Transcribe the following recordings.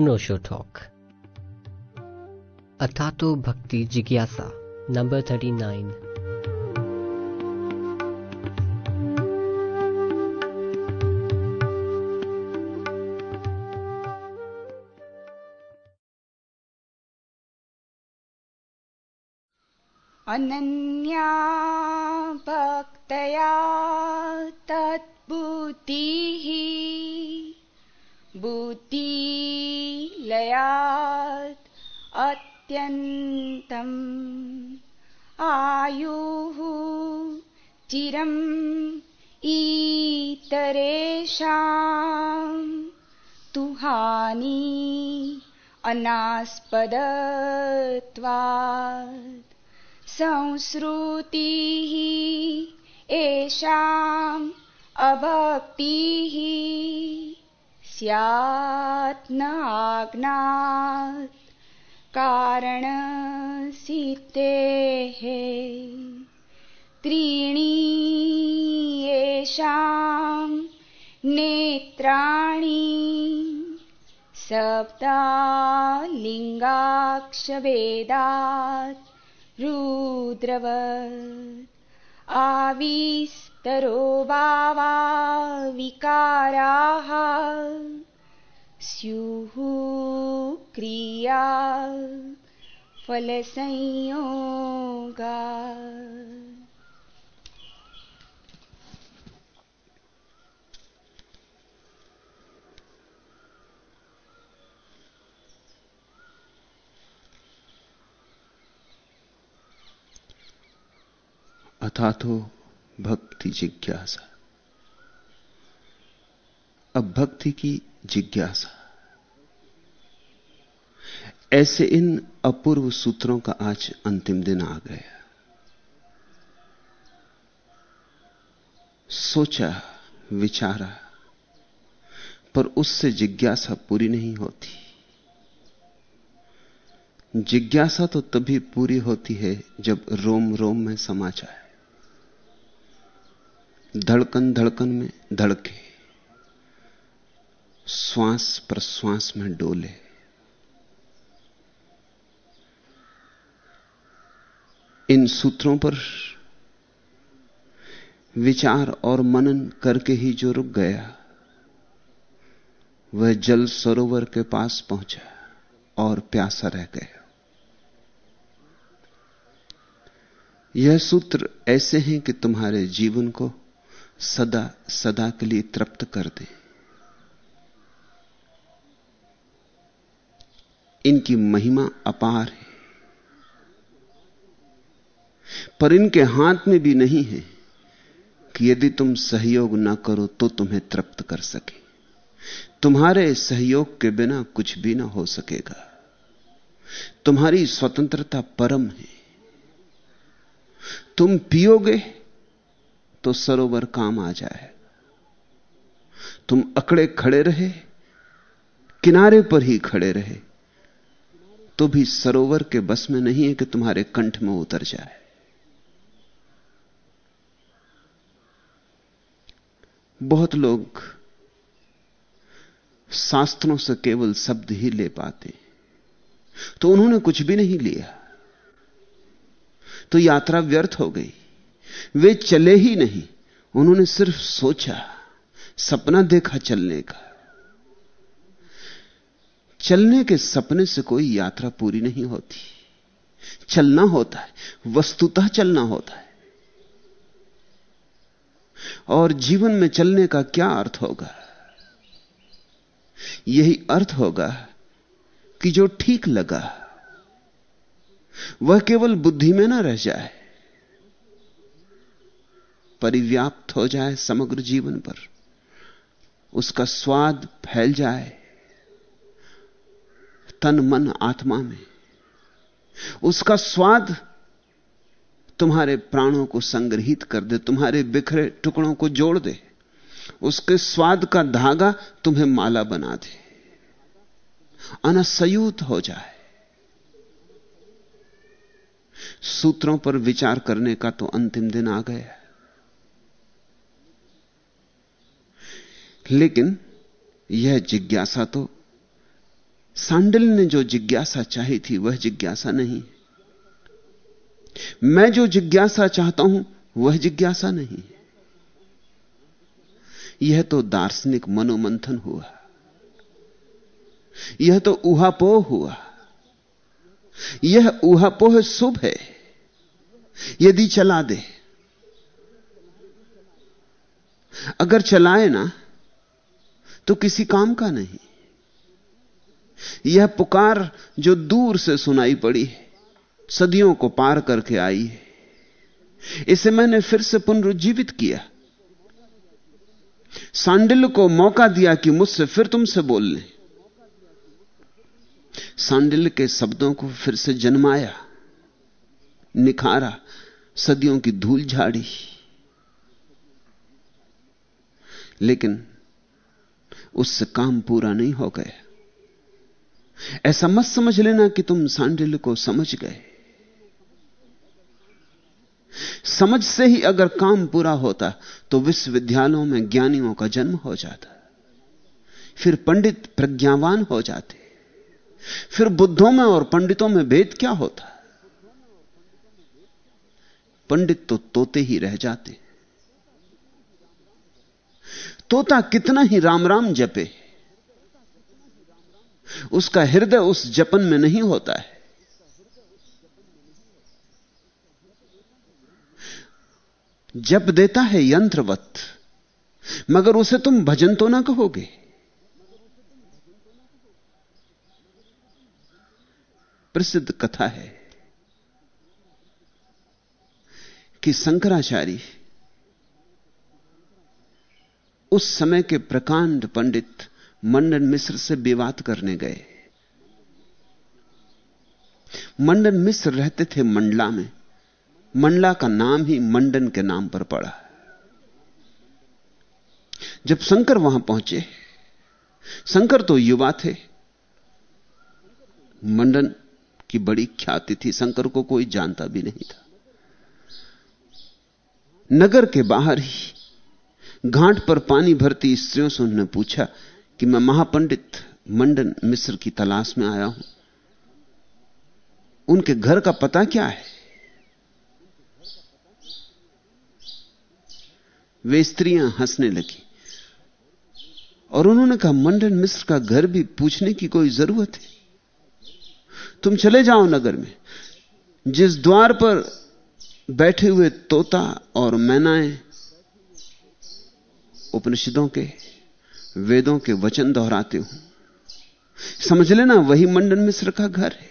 नोशो talk अथातो भक्ति जिज्ञासा नंबर थर्टी नाइन अनन्या भक्तया तत्बुद्धि बुद्धि बुद्धिलयात् अत्यन्तम्। आयुः चिरम् ईतरेषाम् तु हानि अनास्पदत्वात्। संश्रुतिः एषाम् अभक्तिः स्यात् न आज्ञात् कारणसिद्धेः त्रीणि येषाम् नेत्राणि सप्तालिङ्गाक्षवेदात् रुद्रवत् आविस्तरो भावा विकाराः स्युः क्रिया फलसंयोगा। अथातो भक्ति जिज्ञासा। अब भक्ति की जिज्ञासा। ऐसे इन अपूर्व सूत्रों का आज अंतिम दिन आ गया। सोचा, विचारा, पर उससे जिज्ञासा पूरी नहीं होती। जिज्ञासा तो तभी पूरी होती है जब रोम रोम में समा जाए। धड़कन धड़कन में धड़के, श्वास प्रश्वास में डोले। इन सूत्रों पर विचार और मनन करके ही जो रुक गया, वह जल सरोवर के पास पहुँचा और प्यासा रह गया। यह सूत्र ऐसे हैं कि तुम्हारे जीवन को सदा सदा के लिए तृप्त कर दे। इनकी महिमा अपार है। पर इनके हाथ में भी नहीं है कि यदि तुम सहयोग ना करो तो तुम्हें तृप्त कर सके। तुम्हारे सहयोग के बिना कुछ भी ना हो सकेगा। तुम्हारी स्वतंत्रता परम है। तुम पियोगे तो सरोवर काम आ जाए। तुम अकड़े खड़े रहे, किनारे पर ही खड़े रहे तो भी सरोवर के बस में नहीं है कि तुम्हारे कंठ में उतर जाए। बहुत लोग शास्त्रों से केवल शब्द ही ले पाते तो उन्होंने कुछ भी नहीं लिया तो यात्रा व्यर्थ हो गई। वे चले ही नहीं। उन्होंने सिर्फ़ सोचा, सपना देखा चलने का। चलने के सपने से कोई यात्रा पूरी नहीं होती। चलना होता है, वस्तुतः चलना होता है। और जीवन में चलने का क्या अर्थ होगा? यही अर्थ होगा कि जो ठीक लगा, वह केवल बुद्धि में ना रह जाए। परिव्याप्त हो जाए समग्र जीवन पर, उसका स्वाद फैल जाए तन मन आत्मा में। उसका स्वाद तुम्हारे प्राणों को संग्रहित कर दे, तुम्हारे बिखरे टुकड़ों को जोड़ दे, उसके स्वाद का धागा तुम्हें माला बना दे, अनसयूत हो जाए। सूत्रों पर विचार करने का तो अंतिम दिन आ गया। लेकिन यह जिज्ञासा तो सांडिल ने जो जिज्ञासा चाही थी, वह जिज्ञासा नहीं। मैं जो जिज्ञासा चाहता हूँ, वह जिज्ञासा नहीं। यह तो दार्शनिक मनोमंथन हुआ। यह तो ऊहापोह हुआ। यह ऊहापोह शुभ है। यदि चला दे। अगर चलाए ना तो किसी काम का नहीं। यह पुकार जो दूर से सुनाई पड़ी है सदियों को पार करके आई है। इसे मैंने फिर से पुनरुज्जीवित किया। सांडिल को मौका दिया कि मुझसे फिर तुमसे बोल ले। सांडिल के शब्दों को फिर से जन्माया, निखारा, सदियों की धूल झाड़ी। लेकिन उससे काम पूरा नहीं हो गया ऐसा मत समझ लेना कि तुम सांडिल को समझ गए। समझ से ही अगर काम पूरा होता तो विश्वविद्यालयों में ज्ञानियों का जन्म हो जाता। फिर पंडित प्रज्ञावान हो जाते। फिर बुद्धों में और पंडितों में भेद क्या होता? पंडित तो तोते ही रह जाते। तोता कितना ही राम राम जपे। उसका हृदय उस जपन में नहीं होता है। जप देता है यंत्रवत, मगर उसे तुम भजन तो ना कहोगे। प्रसिद्ध कथा है कि शंकराचार्य उस समय के प्रकांड पंडित मंडन मिश्र से विवाद करने गए। मंडन मिश्र रहते थे मंडला में। मंडला का नाम ही मंडन के नाम पर पड़ा। जब शंकर वहाँ पहुँचे, शंकर तो युवा थे। मंडन की बड़ी ख्याति थी, शंकर को कोई जानता भी नहीं था। नगर के बाहर ही घाट पर पानी भरती स्त्रियों से उन्होंने पूछा कि मैं महापंडित मंडन मिश्र की तलाश में आया हूँ। उनके घर का पता क्या है? वे स्त्रियाँ हंसने लगी और उन्होंने कहा, मंडन मिश्र का घर भी पूछने की कोई ज़रूरत है? तुम चले जाओ नगर में। जिस द्वार पर बैठे हुए तोता और मैनाएँ उपनिषदों के, वेदों के वचन दोहराते हो। समझ लेना, वही मंडन मिश्र का घर है।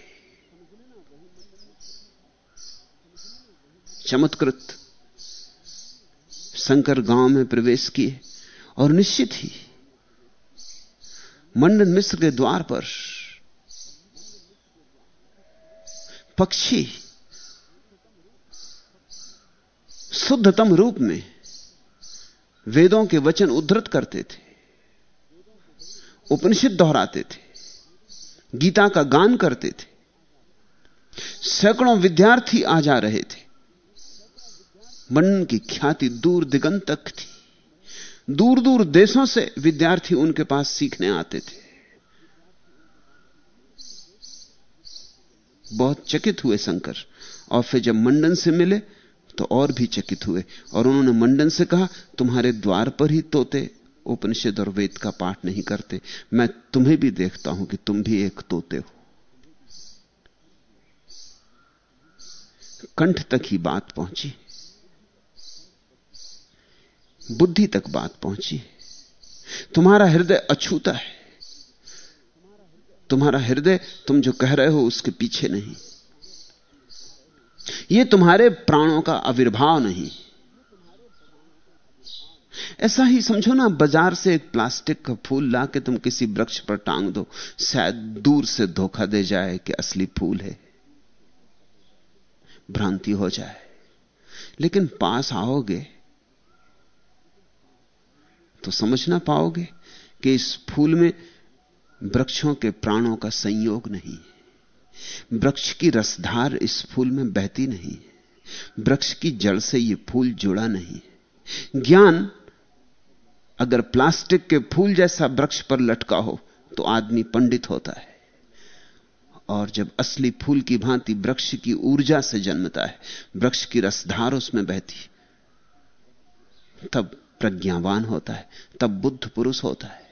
चमत्कृत, शंकर गाँव में प्रवेश किए और निश्चित ही, मंडन मिश्र के द्वार पर पक्षी शुद्धतम रूप में वेदों के वचन उद्धृत करते थे। उपनिषद दोहराते थे। गीता का गान करते थे। सैकड़ों विद्यार्थी आ जा रहे थे। मन की ख्याति दूर दिगंत तक थी। दूर दूर देशों से विद्यार्थी उनके पास सीखने आते थे। बहुत चकित हुए शंकर। और फिर जब मंडन से मिले तो और भी चकित हुए और उन्होंने मंडन से कहा, तुम्हारे द्वार पर ही तोते उपनिषद और वेद का पाठ नहीं करते। मैं तुम्हें भी देखता हूँ कि तुम भी एक तोते हो। कंठ तक ही बात पहुँची। बुद्धि तक बात पहुँची। तुम्हारा हृदय अछूता है। तुम्हारा हृदय, तुम जो कह रहे हो उसके पीछे नहीं। यह तुम्हारे प्राणों का आविर्भाव नहीं। ऐसा ही समझो ना, बाज़ार से एक प्लास्टिक का फूल ला के तुम किसी वृक्ष पर टांग दो, शायद दूर से धोखा दे जाए कि असली फूल है। भ्रांति हो जाए। लेकिन पास आओगे तो समझ ना पाओगे कि इस फूल में वृक्षों के प्राणों का संयोग नहीं है। वृक्ष की रसधार इस फूल में बहती नहीं वृक्ष की जड़ से यह फूल जुड़ा नहीं ज्ञान, अगर प्लास्टिक के फूल जैसा वृक्ष पर लटका हो तो आदमी पंडित होता है। और जब असली फूल की भांति वृक्ष की ऊर्जा से जन्मता है, वृक्ष की रसधार उसमें बहती तब प्रज्ञावान होता है, तब बुद्ध पुरुष होता है।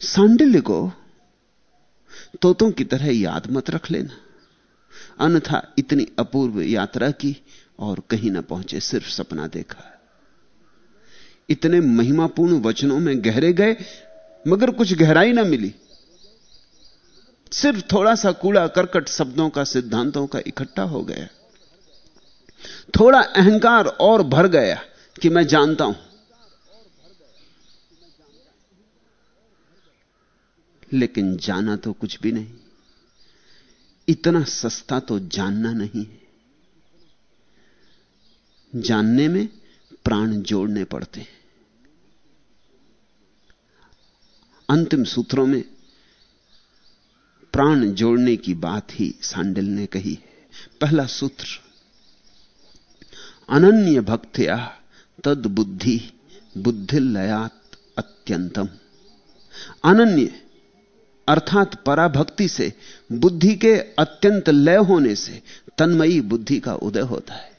सांडिल्य को तोतों की तरह याद मत रख लेना। अन्यथा इतनी अपूर्व यात्रा की और कहीं ना पहुँचे, सिर्फ़ सपना देखा। इतने महिमापूर्ण वचनों में गहरे गए, मगर कुछ गहराई ना मिली। सिर्फ़ थोड़ा सा कूड़ा करकट शब्दों का, सिद्धांतों का इकट्ठा हो गया। थोड़ा अहंकार और भर गया कि मैं जानता हूँ। लेकिन जाना तो कुछ भी नहीं। इतना सस्ता तो जानना नहीं है। जानने में प्राण जोड़ने पड़ते हैं। अंतिम सूत्रों में प्राण जोड़ने की बात ही सांडिल ने कही है। पहला सूत्र, अनन्य भक्त्या तद बुद्धि बुद्धि लयात अत्यंतम। अनन्य अर्थात पराभक्ति से, बुद्धि के अत्यंत लय होने से तन्मयी बुद्धि का उदय होता है।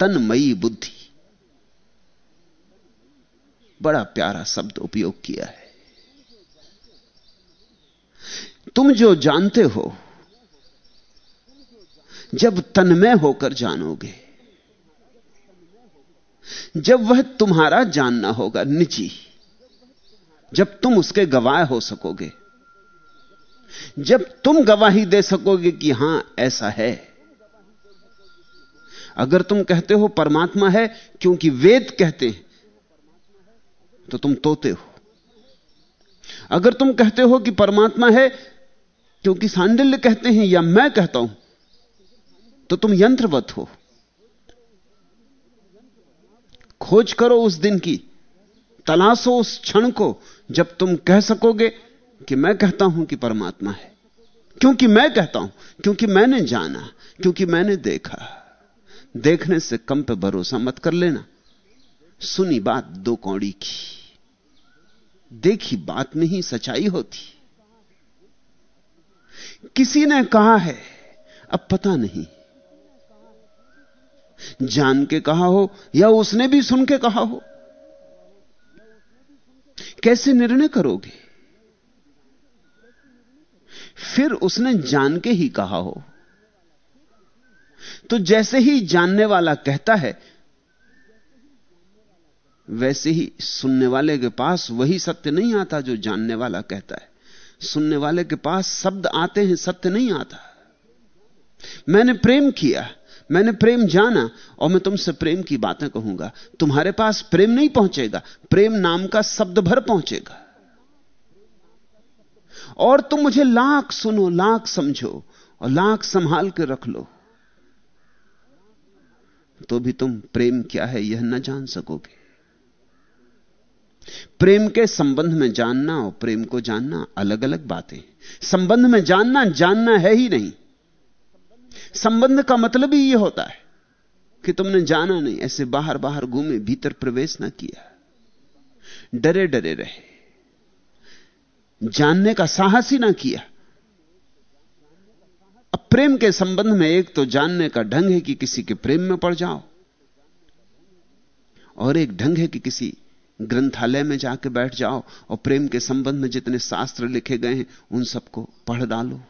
तन्मयी बुद्धि। बड़ा प्यारा शब्द उपयोग किया है। तुम जो जानते हो, जब तन्मय होकर जानोगे, जब वह तुम्हारा जानना होगा, निजी जब तुम उसके गवाह हो सकोगे। जब तुम गवाही दे सकोगे कि हाँ, ऐसा है। अगर तुम कहते हो परमात्मा है, क्योंकि वेद कहते हैं तो तुम तोते हो। अगर तुम कहते हो कि परमात्मा है, क्योंकि सांडिल्य कहते हैं या मैं कहता हूँ तो तुम यंत्रवत हो। खोज करो उस दिन की, तलाशो उस क्षण को जब तुम कह सकोगे कि मैं कहता हूँ कि परमात्मा है। क्योंकि मैं कहता हूँ, क्योंकि मैंने जाना, क्योंकि मैंने देखा। देखने से कम पे भरोसा मत कर लेना। सुनी बात दो कौड़ी की। देखी बात में ही सच्चाई होती। किसी ने कहा है, अब पता नहीं। जान के कहा हो या उसने भी सुन के कहा हो। कैसे निर्णय करोगे? फिर उसने जान के ही कहा हो। तो जैसे ही जानने वाला कहता है, वैसे ही सुनने वाले के पास वही सत्य नहीं आता जो जानने वाला कहता है। सुनने वाले के पास शब्द आते हैं, सत्य नहीं आता। मैंने प्रेम किया। मैंने प्रेम जाना और मैं तुमसे प्रेम की बातें कहूँगा। तुम्हारे पास प्रेम नहीं पहुंचेगा, प्रेम नाम का शब्द भर पहुंचेगा। और तुम मुझे लाख सुनो, लाख समझो और लाख संभाल के रख लो। तो भी तुम प्रेम क्या है यह न जान सकोगे। प्रेम के संबंध में जानना और प्रेम को जानना अलग अलग बातें। संबंध में जानना जानना है ही नहीं। संबंध का मतलब ही यह होता है कि तुमने जाना नहीं, ऐसे बाहर बाहर घूमे, भीतर प्रवेश ना किया। डरे डरे रहे। जानने का साहस ही ना किया। अब प्रेम के संबंध में एक तो जानने का ढंग है कि किसी के प्रेम में पड़ जाओ, और एक ढंग है कि किसी ग्रंथालय में जाके बैठ जाओ, और प्रेम के संबंध में जितने शास्त्र लिखे गए हैं, उन सबको पढ़ डालो।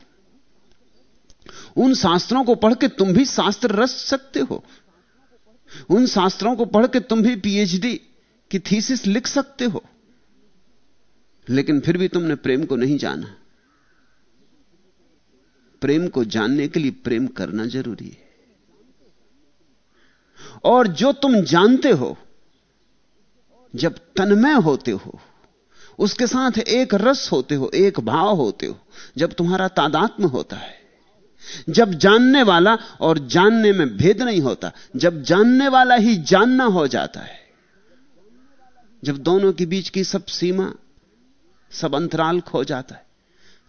उन शास्त्रों को पढ़ के तुम भी शास्त्र रच सकते हो। उन शास्त्रों को पढ़ के तुम भी पीएचडी की थीसिस लिख सकते हो। लेकिन फिर भी तुमने प्रेम को नहीं जाना। प्रेम को जानने के लिए प्रेम करना ज़रूरी है। और जो तुम जानते हो, जब तन्मय होते हो, उसके साथ एक रस होते हो, एक भाव होते हो, जब तुम्हारा तादात्म होता है जब जानने वाला और जानने में भेद नहीं होता, जब जानने वाला ही जानना हो जाता है, जब दोनों के बीच की सब सीमा, सब अंतराल खो जाता है,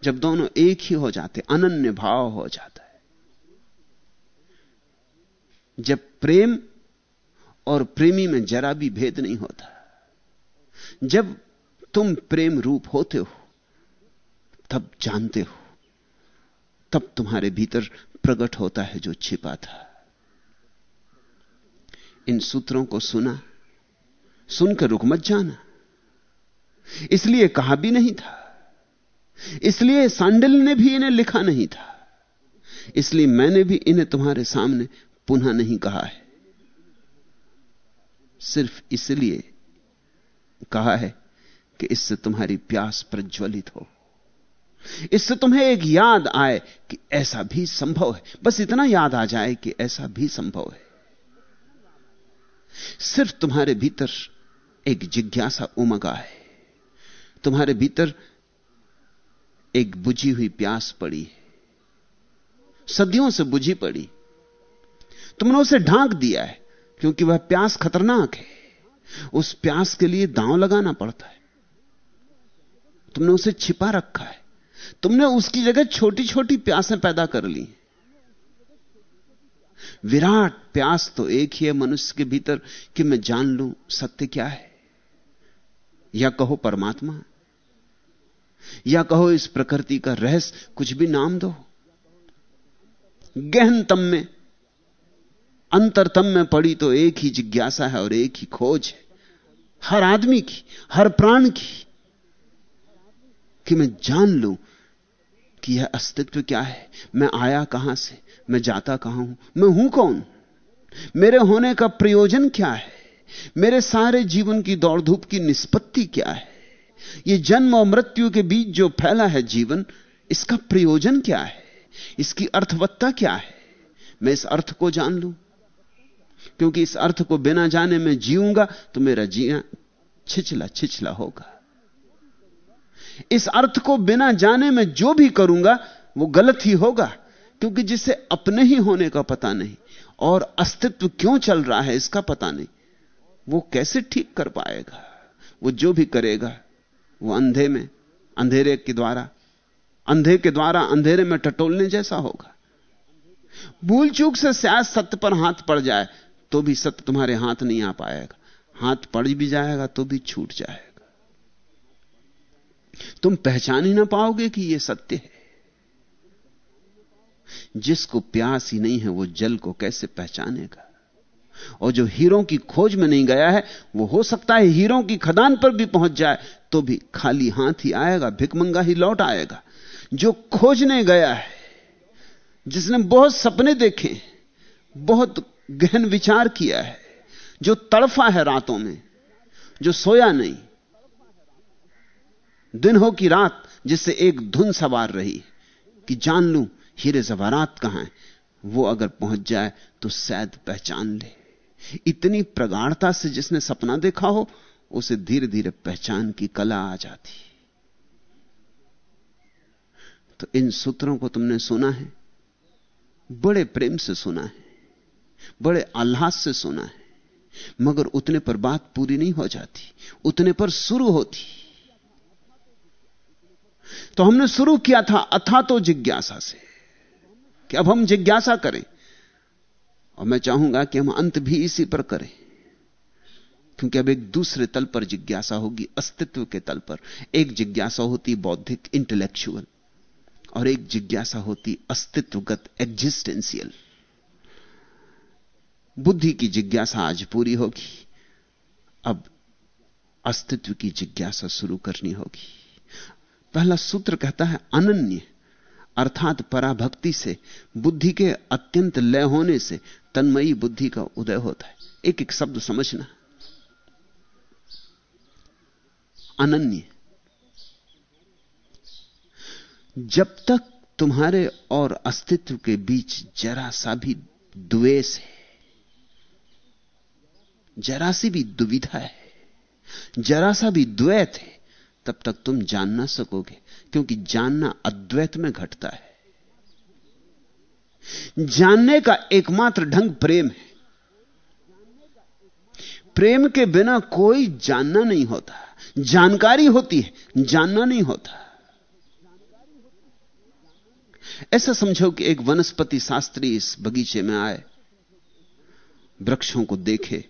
जब दोनों एक ही हो जाते, अनन्य भाव हो जाता है। जब प्रेम और प्रेमी में जरा भी भेद नहीं होता, जब तुम प्रेम रूप होते हो, तब जानते हो। तब तुम्हारे भीतर प्रकट होता है जो छिपा था। इन सूत्रों को सुना, सुनकर रुक मत जाना। इसलिए कहा भी नहीं था। इसलिए सांडिल ने भी इन्हें लिखा नहीं था। इसलिए मैंने भी इन्हें तुम्हारे सामने पुनः नहीं कहा है। सिर्फ़ इसलिए कहा है कि इससे तुम्हारी प्यास प्रज्वलित हो। इससे तुम्हें एक याद आए कि ऐसा भी संभव है। बस इतना याद आ जाए कि ऐसा भी संभव है। सिर्फ़ तुम्हारे भीतर एक जिज्ञासा उमगा है। तुम्हारे भीतर एक बुझी हुई प्यास पड़ी है। सदियों से बुझी पड़ी। तुमने उसे ढांक दिया है, क्योंकि वह प्यास खतरनाक है। उस प्यास के लिए दांव लगाना पड़ता है। तुमने उसे छिपा रखा है। तुमने उसकी जगह छोटी छोटी प्यासें पैदा कर ली। विराट प्यास तो एक ही है मनुष्य के भीतर कि मैं जान लूँ सत्य क्या है। या कहो परमात्मा। या कहो इस प्रकृति का रहस्य कुछ भी नाम दो। गहनतम में, अंतरतम में पड़ी तो एक ही जिज्ञासा है और एक ही खोज है। हर आदमी की, हर प्राण की कि मैं जान लूँ कि यह अस्तित्व क्या है? मैं आया कहाँ से? मैं जाता कहाँ हूँ? मैं हूँ कौन? मेरे होने का प्रयोजन क्या है? मेरे सारे जीवन की दौड़ धूप की निष्पत्ति क्या है? यह जन्म और मृत्यु के बीच जो फैला है जीवन, इसका प्रयोजन क्या है? इसकी अर्थवत्ता क्या है? मैं इस अर्थ को जान लू? क्योंकि इस अर्थ को बिना जाने में जीऊँगा तो मेरा जीना छिछला छिछला होगा। इस अर्थ को बिना जाने में जो भी करूँगा, वो गलत ही होगा, क्योंकि जिसे अपने ही होने का पता नहीं और अस्तित्व क्यों चल रहा है इसका पता नहीं, वो कैसे ठीक कर पाएगा? वो जो भी करेगा, वो अंधे में, अंधेरे के द्वारा, अंधे के द्वारा अंधेरे में टटोलने जैसा होगा। भूल चूक से शायद सत्य पर हाथ पड़ जाए तो भी सत्य तुम्हारे हाथ नहीं आ पाएगा। हाथ पड़ भी जाएगा तो भी छूट जाएगा। तुम पहचान ही ना पाओगे कि यह सत्य है। जिसको प्यास ही नहीं है, वो जल को कैसे पहचानेगा? और जो हीरों की खोज में नहीं गया है, वो हो सकता है हीरों की खदान पर भी पहुँच जाए तो भी खाली हाथ ही आएगा भिकमंगा ही लौट आएगा। जो खोजने गया है, जिसने बहुत सपने देखे, बहुत गहन विचार किया है, जो तड़फा है रातों में, जो सोया नहीं दिन हो कि रात जिससे एक धुन सवार रही कि जान लूँ हीरे जवारात कहाँ है। वो अगर पहुँच जाए तो शायद पहचान ले। इतनी प्रगाढ़ता से जिसने सपना देखा हो, उसे धीरे धीरे पहचान की कला आ जाती। तो इन सूत्रों को तुमने सुना है? बड़े प्रेम से सुना है। बड़े आह्लाद से सुना है। मगर उतने पर बात पूरी नहीं हो जाती। उतने पर शुरू होती। तो हमने शुरू किया था अथा तो जिज्ञासा से कि अब हम जिज्ञासा करें। और मैं चाहूँगा कि हम अंत भी इसी पर करें। क्योंकि अब एक दूसरे तल पर जिज्ञासा होगी, अस्तित्व के तल पर। एक जिज्ञासा होती बौद्धिक इंटेलेक्चुअल और एक जिज्ञासा होती अस्तित्वगत एग्जिस्टेंशियल बुद्धि की जिज्ञासा आज पूरी होगी। अब अस्तित्व की जिज्ञासा शुरू करनी होगी। पहला सूत्र कहता है अनन्य, अर्थात पराभक्ति से, बुद्धि के अत्यंत लय होने से तन्मयी बुद्धि का उदय होता है। एक एक शब्द समझना। अनन्य। जब तक तुम्हारे और अस्तित्व के बीच जरा सा भी द्वेष है जरा सी भी दुविधा है जरा सा भी द्वैत है तब तक तुम जान ना सकोगे, क्योंकि जानना अद्वैत में घटता है। जानने का एकमात्र ढंग प्रेम है। प्रेम के बिना कोई जानना नहीं होता। जानकारी होती है, जानना नहीं होता। ऐसा समझो कि एक वनस्पति शास्त्री इस बगीचे में आए, वृक्षों को देखे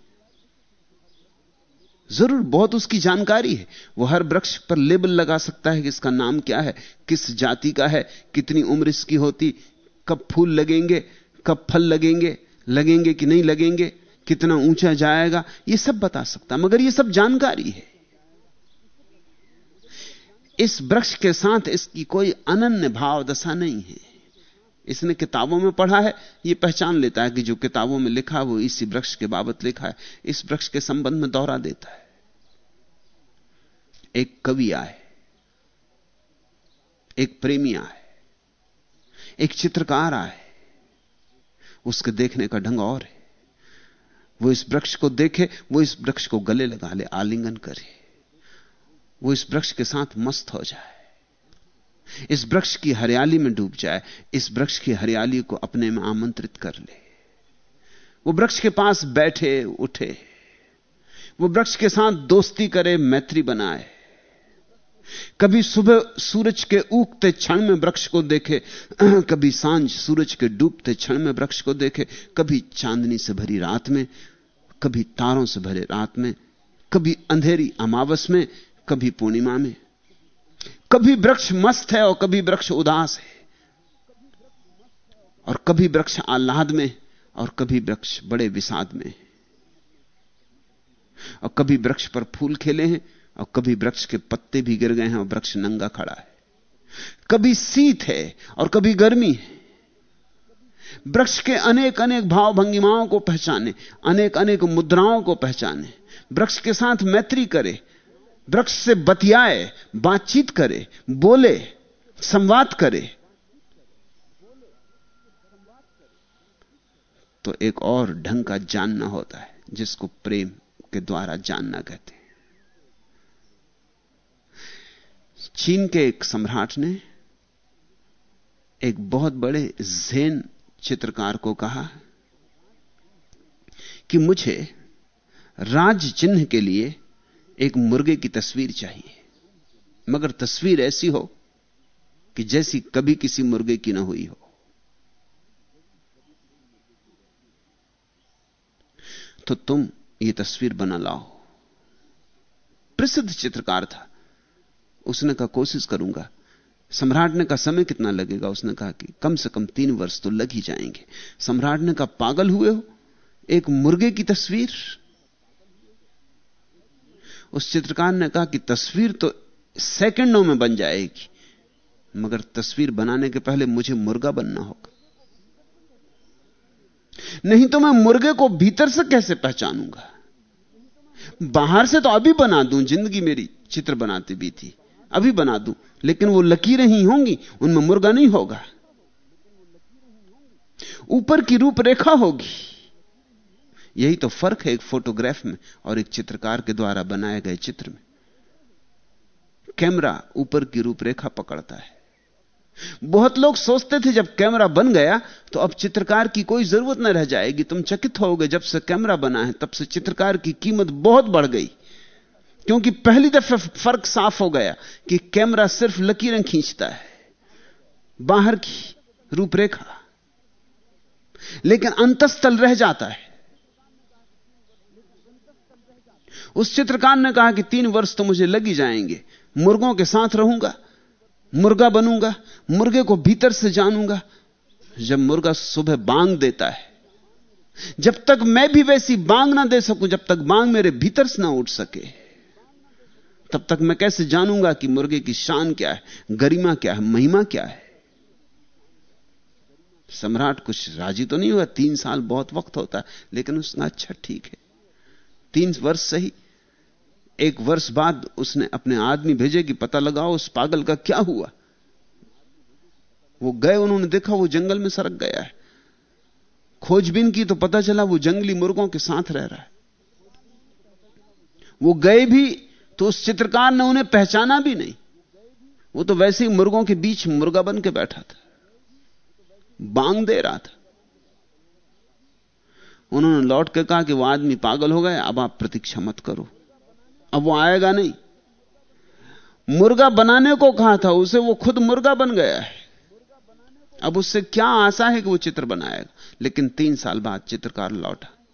ज़रूर बहुत उसकी जानकारी है। वो हर वृक्ष पर लेबल लगा सकता है कि इसका नाम क्या है, किस जाति का है, कितनी उम्र इसकी होती, कब फूल लगेंगे, कब फल लगेंगे लगेंगे कि नहीं लगेंगे, कितना ऊँचा जाएगा, ये सब बता सकता। मगर ये सब जानकारी है। इस वृक्ष के साथ इसकी कोई अनन्य भाव दशा नहीं है। इसने किताबों में पढ़ा है यह पहचान लेता है कि जो किताबों में लिखा वो इसी वृक्ष के बाबत लिखा है। इस वृक्ष के संबंध में दोहरा देता है। एक कवि आए, एक प्रेमी आए, एक चित्रकार आए, उसके देखने का ढंग और है। वो इस वृक्ष को देखे, वो इस वृक्ष को गले लगा ले, आलिंगन करे। वो इस वृक्ष के साथ मस्त हो जाए। इस वृक्ष की हरियाली में डूब जाए, इस वृक्ष की हरियाली को अपने में आमंत्रित कर ले। वो वृक्ष के पास बैठे, उठे। वो वृक्ष के साथ दोस्ती करे, मैत्री बनाए। कभी सुबह सूरज के उगते क्षण में वृक्ष को देखे, कभी साँझ सूरज के डूबते क्षण में वृक्ष को देखे, कभी चांदनी से भरी रात में, कभी तारों से भरे रात में, कभी अंधेरी अमावस में, कभी पूर्णिमा में। कभी वृक्ष मस्त है और कभी वृक्ष उदास है। और कभी वृक्ष आह्लाद में और कभी वृक्ष बड़े विषाद में और कभी वृक्ष पर फूल खेले हैं और कभी वृक्ष के पत्ते भी गिर गए हैं और वृक्ष नंगा खड़ा है। कभी शीत है और कभी गर्मी है। वृक्ष के अनेक अनेक भाव भंगिमाओं को पहचाने अनेक अनेक मुद्राओं को पहचाने, वृक्ष के साथ मैत्री करे वृक्ष से बतियाए, बातचीत करे, बोले, संवाद करे। तो एक और ढंग का जानना होता है, जिसको प्रेम के द्वारा जानना कहते हैं। चीन के एक सम्राट ने एक बहुत बड़े जेन चित्रकार को कहा कि मुझे राज चिन्ह के लिए एक मुर्गे की तस्वीर चाहिए। मगर तस्वीर ऐसी हो कि जैसी कभी किसी मुर्गे की ना हुई हो। तो तुम ये तस्वीर बना लाओ। प्रसिद्ध चित्रकार था। उसने कहा, कोशिश करूँगा। सम्राट ने कहा, समय कितना लगेगा? उसने कहा कि कम से कम तीन वर्ष तो लग ही जाएँगे। सम्राट ने कहा, पागल हुए हो? एक मुर्गे की तस्वीर? उस चित्रकार ने कहा कि तस्वीर तो सेकंडों में बन जाएगी, मगर तस्वीर बनाने के पहले मुझे मुर्गा बनना होगा। नहीं तो मैं मुर्गे को भीतर से कैसे पहचानूँगा? बाहर से तो अभी बना दूँ, ज़िंदगी मेरी चित्र बनाती भी थी, अभी बना दूँ, लेकिन वो लकीरें ही होंगी, उनमें मुर्गा नहीं होगा। ऊपर की रूपरेखा होगी। यही तो फ़र्क है एक फोटोग्राफ में और एक चित्रकार के द्वारा बनाए गए चित्र में। कैमरा ऊपर की रूपरेखा पकड़ता है। बहुत लोग सोचते थे जब कैमरा बन गया तो अब चित्रकार की कोई ज़रूरत न रह जाएगी। तुम चकित होगे, जब से कैमरा बना है, तब से चित्रकार की कीमत बहुत बढ़ गई। क्योंकि पहली दफे फ़र्क साफ़ हो गया कि कैमरा सिर्फ़ लकीरें खींचता है, बाहर की रूपरेखा। लेकिन अंतस्थल रह जाता है। उस चित्रकार ने कहा कि तीन वर्ष तो मुझे लग जाएँगे। मुर्गों के साथ रहूँगा, मुर्गा बनूँगा, मुर्गे को भीतर से जानूँगा। जब मुर्गा सुबह बांग देता है, जब तक मैं भी वैसी बांग ना दे सकूँ, जब तक बांग मेरे भीतर से ना उठ सके, तब तक मैं कैसे जानूँगा कि मुर्गे की शान क्या है, गरिमा क्या है, महिमा क्या है? सम्राट कुछ राज़ी तो नहीं हुआ, तीन साल बहुत वक्त होता, लेकिन उसने अच्छा ठीक है। तीन वर्ष सही एक वर्ष बाद उसने अपने आदमी भेजे कि पता लगाओ उस पागल का क्या हुआ? वो गए, उन्होंने देखा वो जंगल में सरक गया है। खोजबीन की तो पता चला वो जंगली मुर्गों के साथ रह रहा है। वो गए भी तो उस चित्रकार ने उन्हें पहचाना भी नहीं। वो तो वैसे ही मुर्गों के बीच मुर्गा बन के बैठा था। बांग दे रहा था। उन्होंने लौट के कहा कि वो आदमी पागल हो गए, अब आप प्रतीक्षा मत करो। अब वो आएगा नहीं। मुर्गा बनाने को कहा था, उसे वो खुद मुर्गा बन गया है। अब उससे क्या आशा है कि वो चित्र बनाएगा? लेकिन तीन साल बाद चित्रकार लौटा।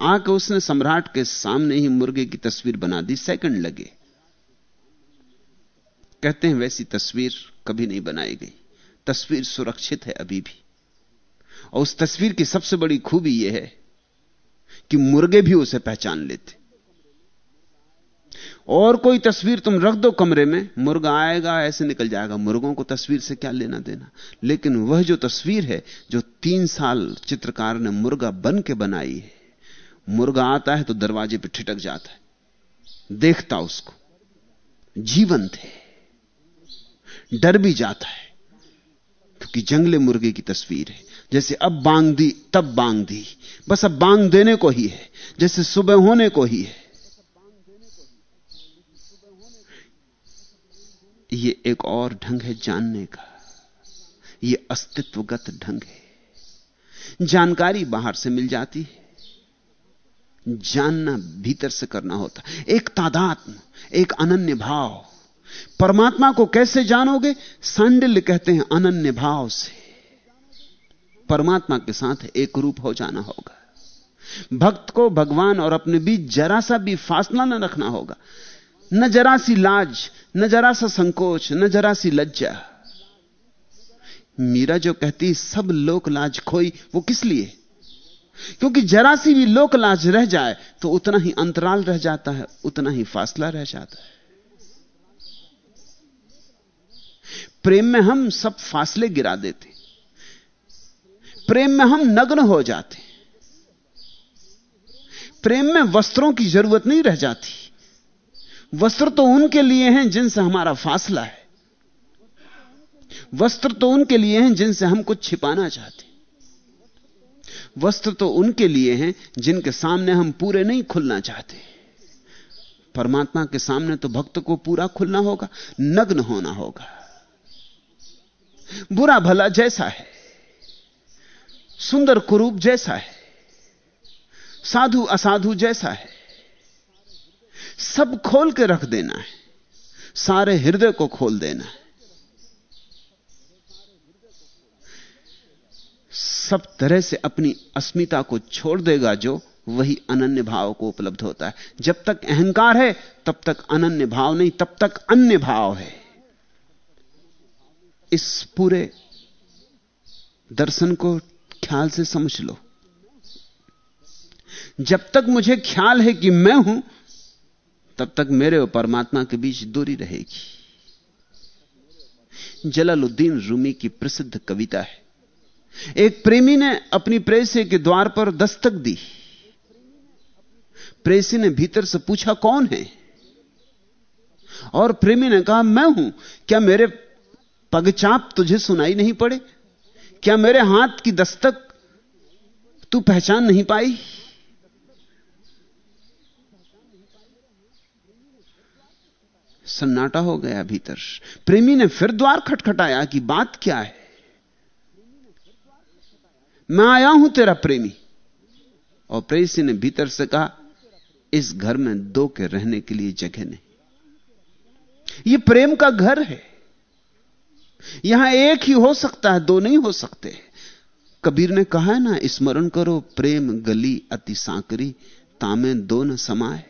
आके उसने सम्राट के सामने ही मुर्गे की तस्वीर बना दी, सेकंड लगे। कहते हैं, वैसी तस्वीर कभी नहीं बनाई गई। तस्वीर सुरक्षित है अभी भी। और उस तस्वीर की सबसे बड़ी खूबी यह है कि मुर्गे भी उसे पहचान लेते। और कोई तस्वीर तुम रख दो कमरे में, मुर्गा आएगा, ऐसे निकल जाएगा। मुर्गों को तस्वीर से क्या लेना देना? लेकिन वह जो तस्वीर है, जो तीन साल चित्रकार ने मुर्गा बन के बनाई है, मुर्गा आता है तो दरवाजे पे ठिटक जाता है। देखता उसको। जीवंत है। डर भी जाता है। क्योंकि जंगले मुर्गे की तस्वीर है। जैसे अब बांग दी, तब बांग दी। बस अब बांग देने को ही है, जैसे सुबह होने को ही है। ये एक और ढंग है जानने का। ये अस्तित्वगत ढंग है। जानकारी बाहर से मिल जाती है। जानना भीतर से करना होता। एक तादात्म, एक अनन्य भाव। परमात्मा को कैसे जानोगे? सांडिल्य कहते हैं अनन्य भाव से। परमात्मा के साथ एक रूप हो जाना होगा। भक्त को भगवान और अपने बीच जरा सा भी फासला न रखना होगा। न जरा सी लाज, न जरा सा संकोच, न जरा सी लज्जा। मीरा जो कहती, सब लोक लाज खोई, वो किस लिए? क्योंकि जरा सी भी लोक लाज रह जाए तो उतना ही अंतराल रह जाता है, उतना ही फासला रह जाता है। प्रेम में हम सब फासले गिरा देते। प्रेम में हम नग्न हो जाते प्रेम में वस्त्रों की ज़रूरत नहीं रह जाती। वस्त्र तो उनके लिए हैं जिनसे हमारा फासला है। वस्त्र तो उनके लिए हैं जिनसे हम कुछ छिपाना चाहते वस्त्र तो उनके लिए हैं जिनके सामने हम पूरे नहीं खुलना चाहते परमात्मा के सामने तो भक्त को पूरा खुलना होगा, नग्न होना होगा। बुरा भला जैसा है। सुंदर कुरूप जैसा है, साधु असाधु जैसा है, सब खोल के रख देना है, सारे हृदय को खोल देना है। सब तरह से अपनी अस्मिता को छोड़ देगा जो वही अनन्य भाव को उपलब्ध होता है। जब तक अहंकार है, तब तक अनन्य भाव नहीं, तब तक अन्य भाव है। इस पूरे दर्शन को ख्याल से समझ लो। जब तक मुझे ख्याल है कि मैं हूँ, तब तक मेरे और परमात्मा के बीच दूरी रहेगी। जलालुद्दीन रूमी की प्रसिद्ध कविता है, एक प्रेमी ने अपनी प्रेसी के द्वार पर दस्तक दी। प्रेसी ने भीतर से पूछा, कौन है? और प्रेमी ने कहा, मैं हूँ। क्या मेरे पगचाप तुझे सुनाई नहीं पड़े? क्या मेरे हाथ की दस्तक तू पहचान नहीं पाई? सन्नाटा हो गया भीतर। प्रेमी ने फिर द्वार खटखटाया कि बात क्या है? मैं आया हूँ तेरा प्रेमी। और प्रेसी ने भीतर से कहा, इस घर में दो के रहने के लिए जगह नहीं। यह प्रेम का घर है। यहाँ एक ही हो सकता है, दो नहीं हो सकते। कबीर ने कहा है ना, स्मरण करो, प्रेम गली अति सांकरी, तामे दो न समाए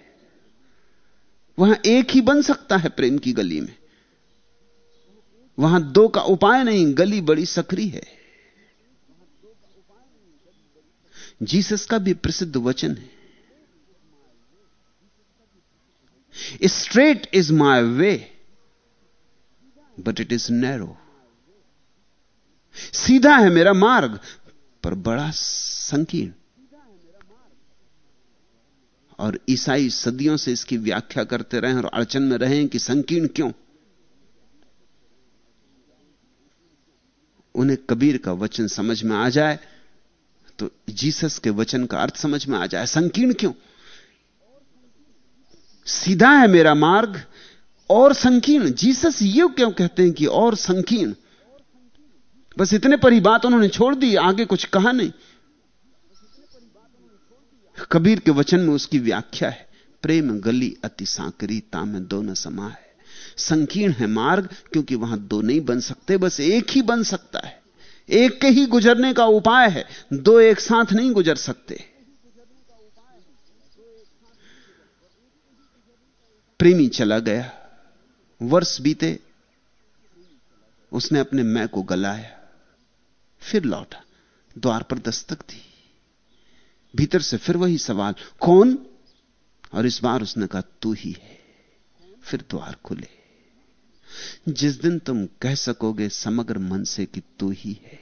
वहाँ एक ही बन सकता है प्रेम की गली में। वहाँ दो का उपाय नहीं, गली बड़ी सक्री है। जीसस का भी प्रसिद्ध वचन है। Straight is my way but it is narrow सीधा है मेरा मार्ग, पर बड़ा संकीर्ण। और ईसाई सदियों से इसकी व्याख्या करते रहे और अड़चन में रहे कि संकीर्ण क्यों? उन्हें कबीर का वचन समझ में आ जाए तो जीसस के वचन का अर्थ समझ में आ जाए, संकीर्ण क्यों? सीधा है मेरा मार्ग, और संकीर्ण। जीसस ये क्यों कहते हैं कि और संकीर्ण? बस इतने पर ही बात उन्होंने छोड़ दी, आगे कुछ कहा नहीं। कबीर के वचन में उसकी व्याख्या है, प्रेम गली अति सांकरी, ताम दो न समा है। संकीर्ण है मार्ग, क्योंकि वहाँ दो नहीं बन सकते, बस एक ही बन सकता है। एक के ही गुजरने का उपाय है, दो एक साथ नहीं गुजर सकते। प्रेमी चला गया, वर्ष बीते, उसने अपने मैं को गलाया। फिर लौटा। द्वार पर दस्तक दी। भीतर से फिर वही सवाल, कौन? और इस बार उसने कहा, तू ही है। फिर द्वार खुले। जिस दिन तुम कह सकोगे समग्र मन से कि तू ही है,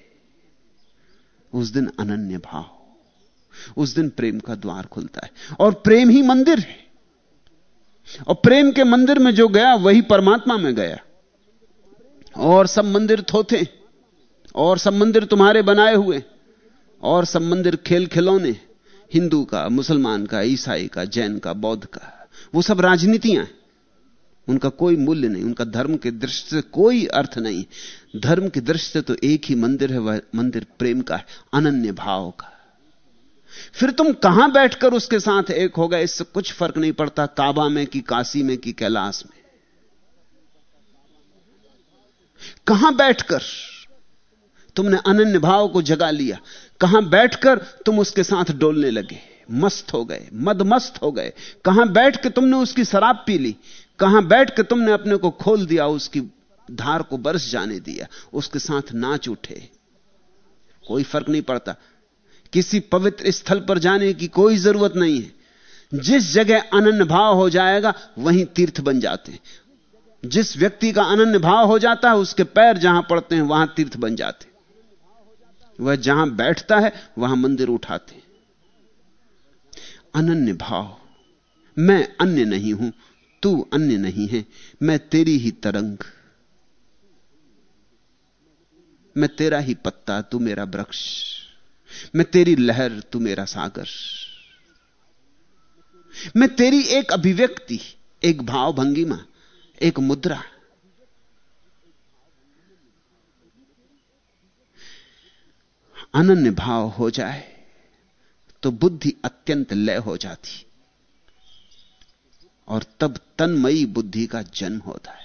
उस दिन अनन्य भाव। उस दिन प्रेम का द्वार खुलता है। और प्रेम ही मंदिर है। और प्रेम के मंदिर में जो गया, वही परमात्मा में गया। और सब मंदिर थोथे। और सब मंदिर तुम्हारे बनाए हुए, और सब मंदिर खेल खिलौने, हिंदू का, मुसलमान का, ईसाई का, जैन का, बौद्ध का, वो सब राजनीतियाँ उनका कोई मूल्य नहीं, उनका धर्म के दृष्टि से कोई अर्थ नहीं। धर्म की दृष्टि से तो एक ही मंदिर है, वह मंदिर प्रेम का है, अनन्य भाव का। फिर तुम कहाँ बैठकर उसके साथ एक हो गए, इससे कुछ फ़र्क नहीं पड़ता, काबा में कि, काशी में कि, कैलाश में। कहाँ बैठकर तुमने अनन्य भाव को जगा लिया। कहाँ बैठकर तुम उसके साथ डोलने लगे? मस्त हो गए, मदमस्त हो गए। कहाँ बैठ के तुमने उसकी शराब पी ली? कहाँ बैठ के तुमने अपने को खोल दिया, उसकी धार को बरस जाने दिया? उसके साथ नाच उठे। कोई फ़र्क नहीं पड़ता। किसी पवित्र स्थल पर जाने की कोई ज़रूरत नहीं है। जिस जगह अनन्य भाव हो जाएगा, वहीं तीर्थ बन जाते हैं। जिस व्यक्ति का अनन्य भाव हो जाता है, उसके पैर जहाँ पड़ते हैं, वहाँ तीर्थ बन जाते वह जहाँ बैठता है, वहाँ मंदिर उठाते अनन्य भाव। मैं अन्य नहीं हूँ, तू अन्य नहीं है, मैं तेरी ही तरंग। मैं तेरा ही पत्ता, तू मेरा वृक्ष। मैं तेरी लहर, तू मेरा सागर। मैं तेरी एक अभिव्यक्ति, एक भाव भंगिमा एक मुद्रा। अनन्य भाव हो जाए तो बुद्धि अत्यंत लय हो जाती। और तब तन्मयी बुद्धि का जन्म होता है।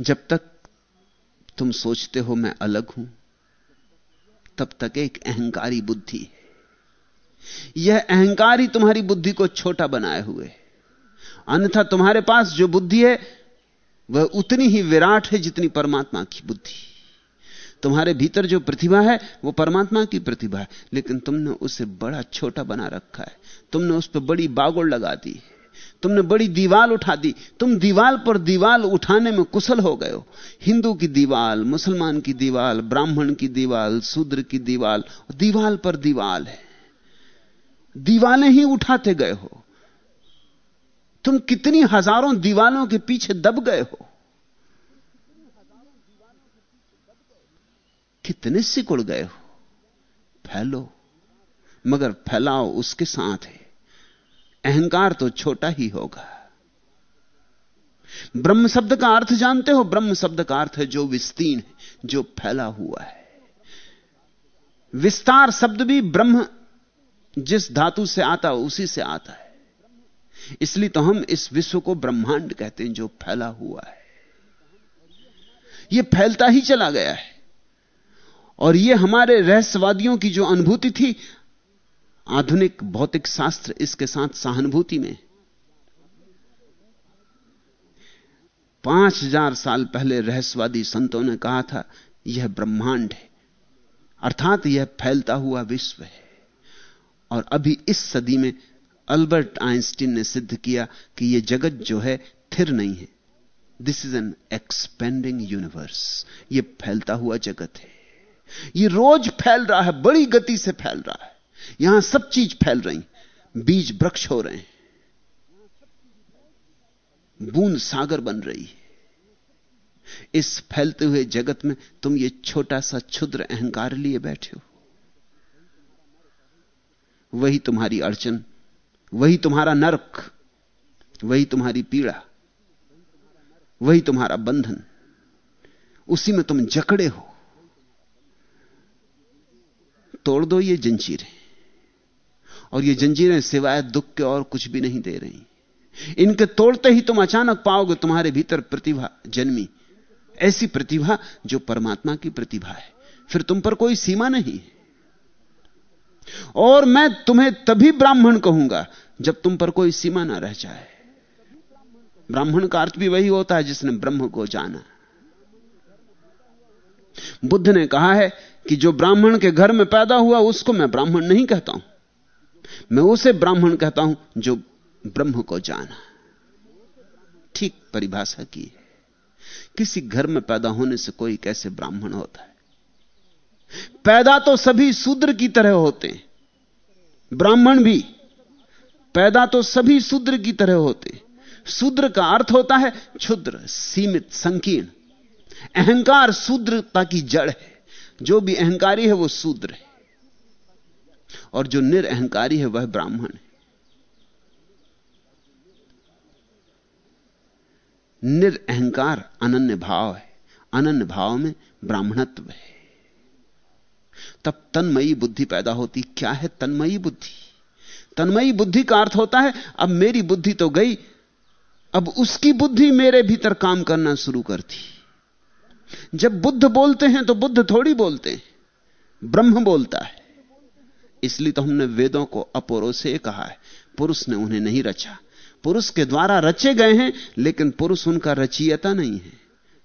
जब तक तुम सोचते हो मैं अलग हूँ, तब तक एक अहंकारी बुद्धि है। यह अहंकार तुम्हारी बुद्धि को छोटा बनाए हुए अन्यथा तुम्हारे पास जो बुद्धि है, वह उतनी ही विराट है जितनी परमात्मा की बुद्धि। तुम्हारे भीतर जो प्रतिभा है, वो परमात्मा की प्रतिभा है। लेकिन तुमने उसे बड़ा छोटा बना रखा है। तुमने उस पर बड़ी बागोड़ लगा दी। तुमने बड़ी दीवाल उठा दी। तुम दीवाल पर दीवाल उठाने में कुशल हो गए हो। हिंदू की दीवाल, मुसलमान की दीवाल, ब्राह्मण की दीवाल, शूद्र की दीवाल दीवाल पर दीवाल है। दीवालें ही उठाते गए हो। तुम कितनी हज़ारों दीवालों के पीछे दब गए हो। कितने सिकुड़ गए हो? फैलो। मगर फैलाओ उसके साथ है। अहंकार तो छोटा ही होगा। ब्रह्म शब्द का अर्थ जानते हो? ब्रह्म शब्द का अर्थ है जो विस्तीर्ण है, जो फैला हुआ है। विस्तार शब्द भी ब्रह्म जिस धातु से आता, उसी से आता है। इसलिए तो हम इस विश्व को ब्रह्मांड कहते हैं, जो फैला हुआ है। यह फैलता ही चला गया है। और यह हमारे रहस्यवादियों की जो अनुभूति थी, आधुनिक भौतिक शास्त्र इसके साथ सहानुभूति में। पाँच हज़ार साल पहले रहस्यवादी संतों ने कहा था, यह ब्रह्मांड है, अर्थात यह फैलता हुआ विश्व है। और अभी इस सदी में अल्बर्ट आइंस्टीन ने सिद्ध किया कि यह जगत जो है, थिर नहीं है। This is an expanding universe यह फैलता हुआ जगत है। यह रोज फैल रहा है, बड़ी गति से फैल रहा है। यहाँ सब चीज़ फैल रही, बीज वृक्ष हो रहे हैं। बूंद सागर बन रही है। इस फैलते हुए जगत में तुम ये छोटा सा क्षुद्र अहंकार लिए बैठे हो। वही तुम्हारी अड़चन, वही तुम्हारा नरक, वही तुम्हारी पीड़ा, वही तुम्हारा बंधन, उसी में तुम जकड़े हो। तोड़ दो, ये जंजीरें और ये जंजीरें सिवाय दुख के और कुछ भी नहीं दे रही। इनके तोड़ते ही तुम अचानक पाओगे तुम्हारे भीतर प्रतिभा जन्मी। ऐसी प्रतिभा जो परमात्मा की प्रतिभा है। फिर तुम पर कोई सीमा नहीं और मैं तुम्हें तभी ब्राह्मण कहूँगा, जब तुम पर कोई सीमा ना रह जाए। ब्राह्मण का अर्थ भी वही होता है जिसने ब्रह्म को जाना। बुद्ध ने कहा है कि जो ब्राह्मण के घर में पैदा हुआ, उसको मैं ब्राह्मण नहीं कहता हूँ। मैं उसे ब्राह्मण कहता हूँ जो ब्रह्म को जाना। ठीक परिभाषा की है। किसी घर में पैदा होने से कोई कैसे ब्राह्मण होता है? पैदा तो सभी शूद्र की तरह होते हैं। ब्राह्मण भी पैदा तो सभी शूद्र की तरह होते शूद्र का अर्थ होता है क्षुद्र, सीमित, संकीर्ण। अहंकार शूद्रता की जड़ है। जो भी अहंकारी है वो शूद्र है। और जो निरअहकारी है वह ब्राह्मण है। निरअहकार अनन्य भाव है। अनन्य भाव में ब्राह्मणत्व है। तब तन्मयी बुद्धि पैदा होती। क्या है तन्मयी बुद्धि? तन्मयी बुद्धि का अर्थ होता है, अब मेरी बुद्धि तो गई, अब उसकी बुद्धि मेरे भीतर काम करना शुरू करती जब बुद्ध बोलते हैं तो बुद्ध थोड़ी बोलते हैं। ब्रह्म बोलता है। इसलिए तो हमने वेदों को अपोरो से कहा है। पुरुष ने उन्हें नहीं रचा। पुरुष के द्वारा रचे गए हैं, लेकिन पुरुष उनका रचियता नहीं है।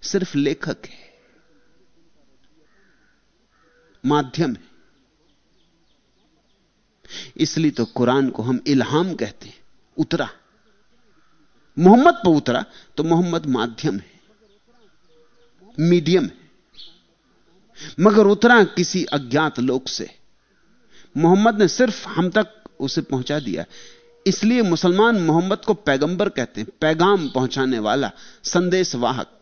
सिर्फ़ लेखक है। माध्यम है। इसलिए तो कुरान को हम इल्हाम कहते हैं। उतरा। मोहम्मद पर उतरा तो मोहम्मद माध्यम है। मीडियम है। मगर उतरा किसी अज्ञात लोक से। मोहम्मद ने सिर्फ़ हम तक उसे पहुँचा दिया। इसलिए मुसलमान मोहम्मद को पैगंबर कहते हैं, पैगाम पहुँचाने वाला संदेश वाहक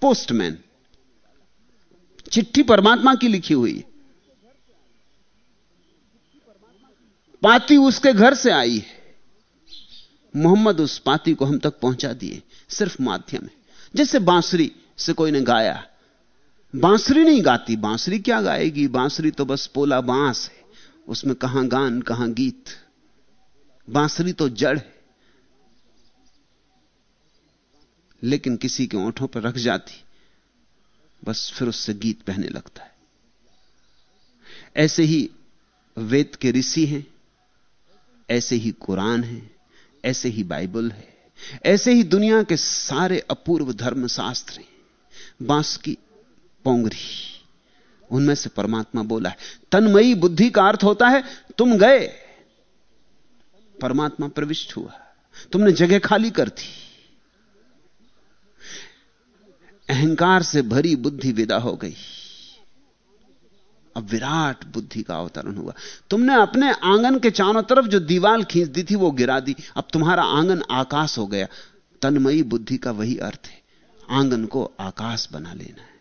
पोस्टमैन चिट्ठी परमात्मा की लिखी हुई पाती उसके घर से आई है। मोहम्मद उस पाती को हम तक पहुँचा दिए। सिर्फ़ माध्यम है। जैसे बांसुरी से कोई ने गाया। बांसुरी नहीं गाती। बांसुरी क्या गाएगी? बांसुरी तो बस पोला बाँस है। उसमें कहाँ गान, कहाँ गीत। बांसुरी तो जड़ है। लेकिन किसी के ओंठों पर रख जाती। बस फिर उससे गीत बहने लगता है। ऐसे ही वेद के ऋषि हैं। ऐसे ही कुरान है। ऐसे ही बाइबल है। ऐसे ही दुनिया के सारे अपूर्व धर्म शास्त्र हैं। बाँस की पोंगरी। उनमें से परमात्मा बोला है, तन्मयी बुद्धि का अर्थ होता है, तुम गए। परमात्मा प्रविष्ट हुआ। तुमने जगह खाली कर दी। अहंकार से भरी बुद्धि विदा हो गई। अब विराट बुद्धि का अवतरण हुआ। तुमने अपने आँगन के चारों तरफ़ जो दीवाल खींच दी थी, वो गिरा दी। अब तुम्हारा आँगन आकाश हो गया। तन्मयी बुद्धि का वही अर्थ है। आँगन को आकाश बना लेना है।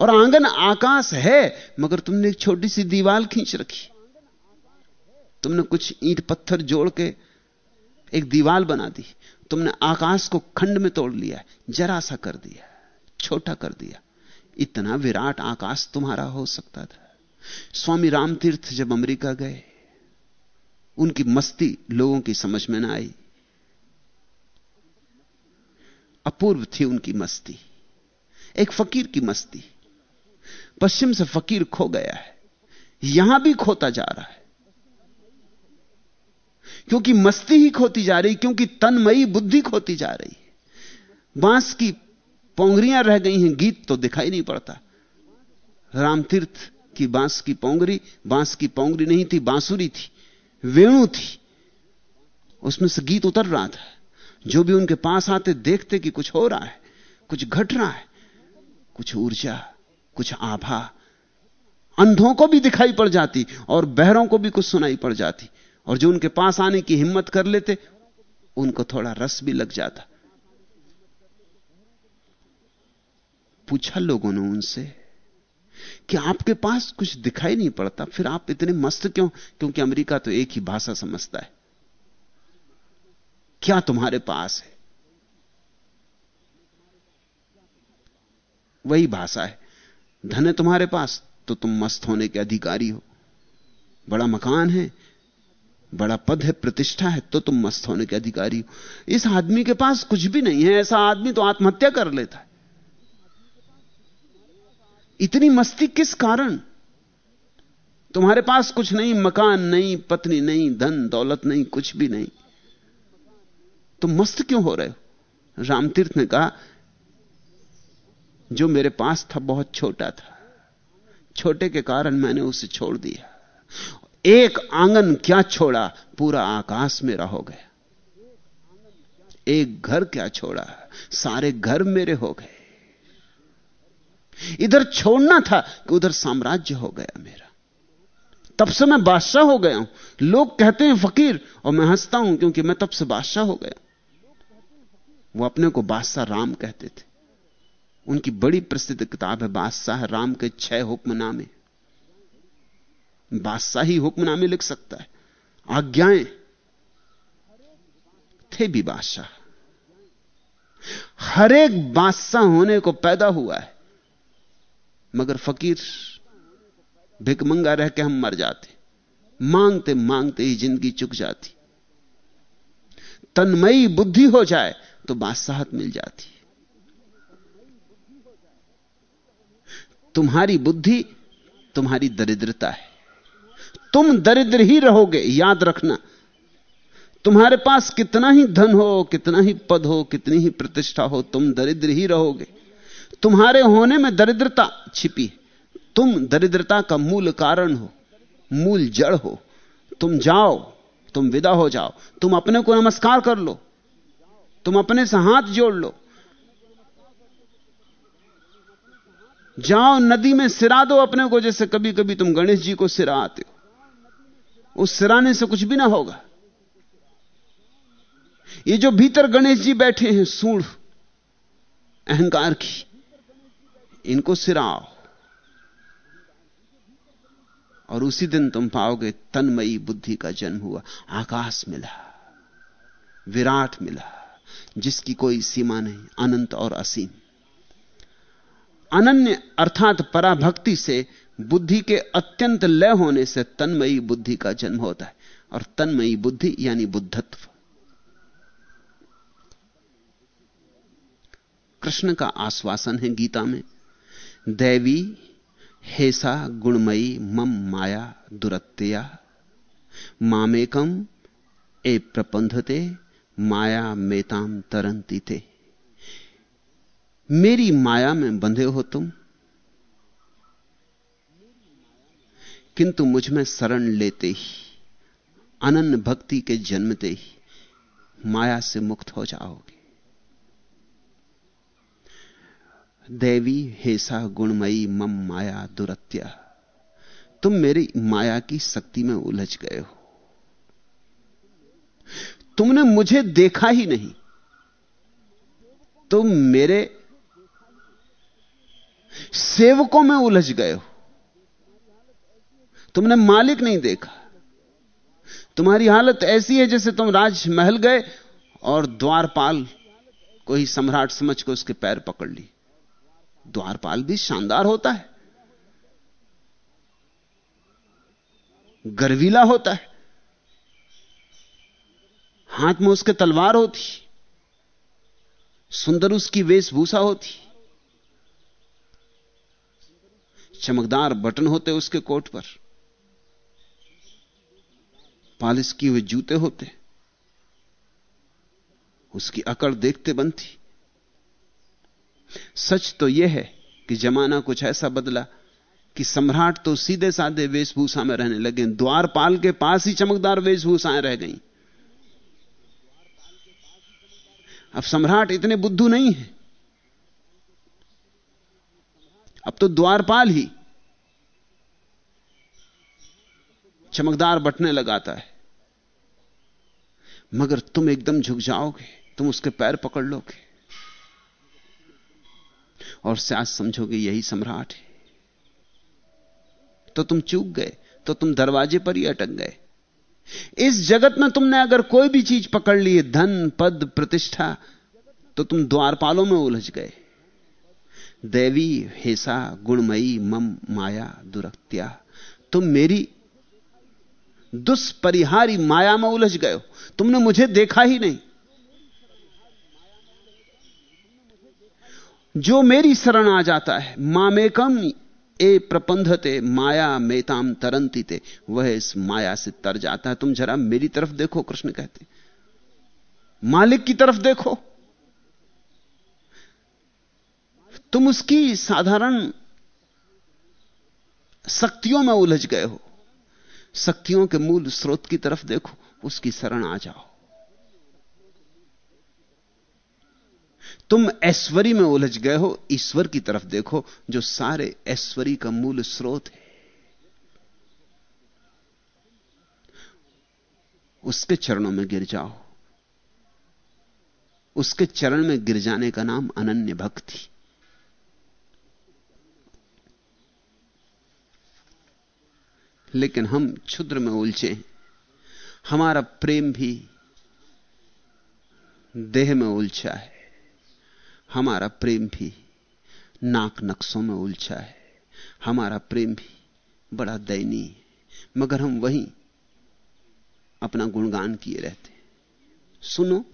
और आँगन आकाश है, मगर तुमने एक छोटी सी दीवाल खींच रखी। तुमने कुछ ईंट पत्थर जोड़ के एक दीवाल बना दी। तुमने आकाश को खंड में तोड़ लिया, जरा सा कर दिया, छोटा कर दिया। इतना विराट आकाश तुम्हारा हो सकता था। स्वामी रामतीर्थ जब अमेरिका गए, उनकी मस्ती लोगों की समझ में ना आई। अपूर्व थी उनकी मस्ती। एक फकीर की मस्ती। पश्चिम से फकीर खो गया है। यहाँ भी खोता जा रहा है। क्योंकि मस्ती ही खोती जा रही, क्योंकि तनमयी बुद्धि खोती जा रही बाँस की पोंगरियाँ रह गई हैं, गीत तो दिखाई नहीं पड़ता। रामतीर्थ की बाँस की पोंगरी, बाँस की पोंगरी नहीं थी, बांसुरी थी, वेणु थी। उसमें से गीत उतर रहा था। जो भी उनके पास आते देखते कि कुछ हो रहा है, कुछ घट रहा है, कुछ ऊर्जा, कुछ आभा, अंधों को भी दिखाई पड़ जाती और बहरों को भी कुछ सुनाई पड़ जाती और जो उनके पास आने की हिम्मत कर लेते, उनको थोड़ा रस भी लग जाता। पूछा लोगों ने उनसे कि आपके पास कुछ दिखाई नहीं पड़ता? फिर आप इतने मस्त क्यों? क्योंकि अमेरिका तो एक ही भाषा समझता है। क्या तुम्हारे पास है? वही भाषा है। धन है तुम्हारे पास तो तुम मस्त होने के अधिकारी हो। बड़ा मकान है, बड़ा पद है, प्रतिष्ठा है तो तुम मस्त होने के अधिकारी हो। इस आदमी के पास कुछ भी नहीं है, ऐसा आदमी तो आत्महत्या कर लेता है। इतनी मस्ती किस कारण? तुम्हारे पास कुछ नहीं, मकान नहीं, पत्नी नहीं, धन, दौलत नहीं, कुछ भी नहीं। तुम मस्त क्यों हो रहे हो? रामतीर्थ ने कहा, जो मेरे पास था बहुत छोटा था। छोटे के कारण मैंने उसे छोड़ दिया। एक आँगन क्या छोड़ा, पूरा आकाश मेरा हो गया। एक घर क्या छोड़ा, सारे घर मेरे हो गए। इधर छोड़ना था कि उधर साम्राज्य हो गया मेरा। तब से मैं बादशाह हो गया हूँ। लोग कहते हैं, फकीर, और मैं हंसता हूँ क्योंकि मैं तब से बादशाह हो गया वो अपने को बादशाह राम कहते थे। उनकी बड़ी प्रसिद्ध किताब है, बादशाह राम के छह हुक्मनामे। बादशाह ही हुक्मनामे लिख सकता है। आज्ञाएँ थे भी बादशाह। हर एक बादशाह होने को पैदा हुआ है। मगर फकीर भिकमंगा रह के हम मर जाते। मांगते मांगते ही ज़िंदगी चुक जाती। तन्मयी बुद्धि हो जाए तो बादशाहत मिल जाती तुम्हारी बुद्धि तुम्हारी दरिद्रता है। तुम दरिद्र ही रहोगे, याद रखना। तुम्हारे पास कितना ही धन हो, कितना ही पद हो, कितनी ही प्रतिष्ठा हो, तुम दरिद्र ही रहोगे। तुम्हारे होने में दरिद्रता छिपी तुम दरिद्रता का मूल कारण हो, मूल जड़ हो। तुम जाओ, तुम विदा हो जाओ। तुम अपने को नमस्कार कर लो। तुम अपने से हाथ जोड़ लो। जाओ नदी में सिरा दो अपने को, जैसे कभी कभी तुम गणेश जी को सिरा आते हो। उस सिराने से कुछ भी ना होगा। ये जो भीतर गणेश जी बैठे हैं, सूढ़, अहंकार की, इनको सिराओ। और उसी दिन तुम पाओगे, तन्मयी बुद्धि का जन्म हुआ, आकाश मिला, विराट मिला। जिसकी कोई सीमा नहीं, अनंत और असीम। अनन्य अर्थात पराभक्ति से बुद्धि के अत्यंत लय होने से तन्मयी बुद्धि का जन्म होता है, और तन्मयी बुद्धि यानी बुद्धत्व। कृष्ण का आश्वासन है गीता में, दैवी, हेसा, गुणमयी, मम, माया दुरत्या मामेकम ए प्रपंधते माया मेताम तरंती थे। मेरी माया में बंधे हो तुम। किंतु मुझमें शरण लेते ही, अनन्य भक्ति के जन्मते ही, माया से मुक्त हो जाओगे। देवी हेसा गुणमयी मम माया दुरत्या, तुम मेरी माया की शक्ति में उलझ गए हो। तुमने मुझे देखा ही नहीं। तुम मेरे सेवकों में उलझ गए हो। तुमने मालिक नहीं देखा। तुम्हारी हालत ऐसी है जैसे तुम राजमहल गए और द्वारपाल को ही सम्राट समझ के उसके पैर पकड़ ली। द्वारपाल भी शानदार होता है। गर्वीला होता है। हाथ में उसके तलवार होती, सुंदर उसकी वेशभूषा होती। चमकदार बटन होते उसके कोट पर, पालिश किए हुए जूते होते, उसकी अकड़ देखते बनती। सच तो यह है कि जमाना कुछ ऐसा बदला कि सम्राट तो सीधे साधे वेशभूषा में रहने लगे द्वारपाल के पास ही चमकदार वेशभूषाएँ रह गईं। अब सम्राट इतने बुद्धू नहीं है। अब तो द्वारपाल ही चमकदार बटने लगाता है। मगर तुम एकदम झुक जाओगे, तुम उसके पैर पकड़ लोगे। और शायद समझोगे यही सम्राट है। तो तुम चूक गए तो तुम दरवाजे पर ही अटक गए। इस जगत में तुमने अगर कोई भी चीज़ पकड़ ली, धन, पद, प्रतिष्ठा तो तुम द्वारपालों में उलझ गए। देवी, हेसा, गुणमयी, मम, माया, दुरक्त्या, तुम मेरी दुष्परिहारी माया में उलझ गए हो। तुमने मुझे देखा ही नहीं। जो मेरी शरण आ जाता है, मामेकम ए प्रपंधते, माया मेताम तरंती थे वह इस माया से तर जाता है। तुम जरा मेरी तरफ़ देखो, कृष्ण कहते। मालिक की तरफ़ देखो। तुम उसकी साधारण शक्तियों में उलझ गए हो। शक्तियों के मूल स्रोत की तरफ़ देखो, उसकी शरण आ जाओ। तुम ऐश्वरी में उलझ गए हो, ईश्वर की तरफ़ देखो, जो सारे ऐश्वरी का मूल स्रोत है। उसके चरणों में गिर जाओ। उसके चरण में गिर जाने का नाम अनन्य भक्ति। लेकिन हम क्षुद्र में उलझे हमारा प्रेम भी देह में उलझा है। हमारा प्रेम भी नाक नक्शों में उलझा है। हमारा प्रेम भी बड़ा दयनीय है। मगर हम वहीं अपना गुणगान किए रहते सुनो,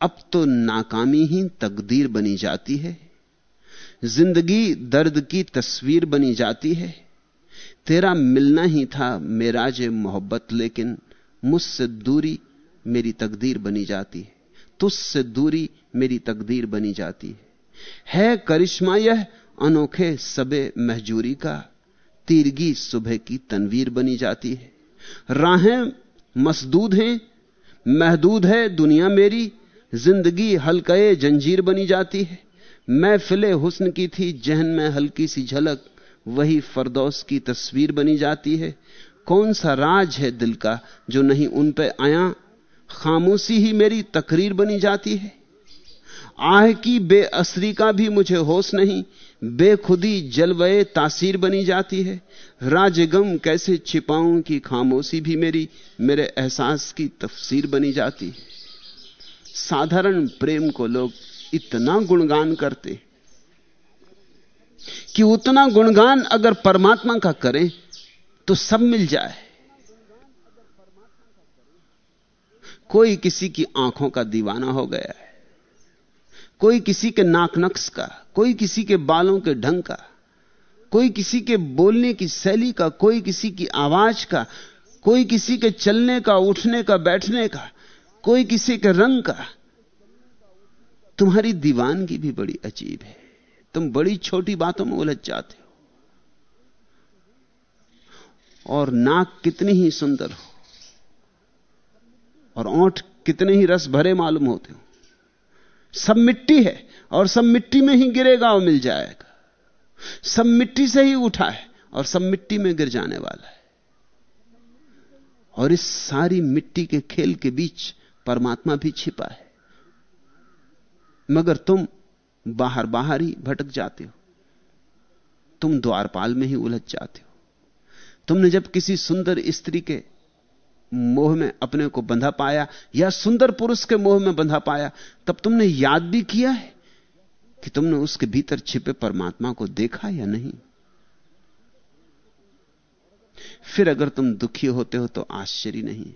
अब तो नाकामी ही तकदीर बनी जाती है। ज़िंदगी दर्द की तस्वीर बनी जाती है। तेरा मिलना ही था मेरा जे मोहब्बत, लेकिन मुझसे दूरी मेरी तकदीर बनी जाती है। तुझसे दूरी मेरी तकदीर बनी जाती है। है करिश्मा यह अनोखे सबे महजूरी का। तीरगी सुबह की तनवीर बनी जाती है। राहें मसदूद हैं, महदूद है दुनिया मेरी। ज़िंदगी हल्के जंजीर बनी जाती है। मैं फिले हुस्न की थी जहन में हल्की सी झलक। वही फरदौस की तस्वीर बनी जाती है। कौन सा राज है दिल का जो नहीं उन पे आया? खामोशी ही मेरी तकरीर बनी जाती है। आह की बेअसरी का भी मुझे होश नहीं, बेखुदी जलवे तासीर बनी जाती है। राजगम कैसे छिपाऊं कि खामोशी भी मेरी, मेरे एहसास की तफसीर बनी जाती है। साधारण प्रेम को लोग इतना गुणगान करते कि उतना गुणगान अगर परमात्मा का करें तो सब मिल जाए। कोई किसी की आँखों का दीवाना हो गया है। कोई किसी के नाक नक्श का, कोई किसी के बालों के ढंग का, कोई किसी के बोलने की शैली का, कोई किसी की आवाज़ का, कोई किसी के चलने का, उठने का, बैठने का, कोई किसी के रंग का। तुम्हारी दीवानगी भी बड़ी अजीब है। तुम बड़ी छोटी बातों में उलझ जाते हो। और नाक कितनी ही सुंदर हो। और ओंठ कितने ही रस भरे मालूम होते हो। सब मिट्टी है और सब मिट्टी में ही गिरेगा और मिल जाएगा। सब मिट्टी से ही उठा है और सब मिट्टी में गिर जाने वाला है। और इस सारी मिट्टी के खेल के बीच परमात्मा भी छिपा है। मगर तुम बाहर बाहर ही भटक जाते हो। तुम द्वारपाल में ही उलझ जाते हो। तुमने जब किसी सुंदर स्त्री के मोह में अपने को बंधा पाया या सुंदर पुरुष के मोह में बंधा पाया, तब तुमने याद भी किया है कि तुमने उसके भीतर छिपे परमात्मा को देखा या नहीं? फिर अगर तुम दुखी होते हो तो आश्चर्य नहीं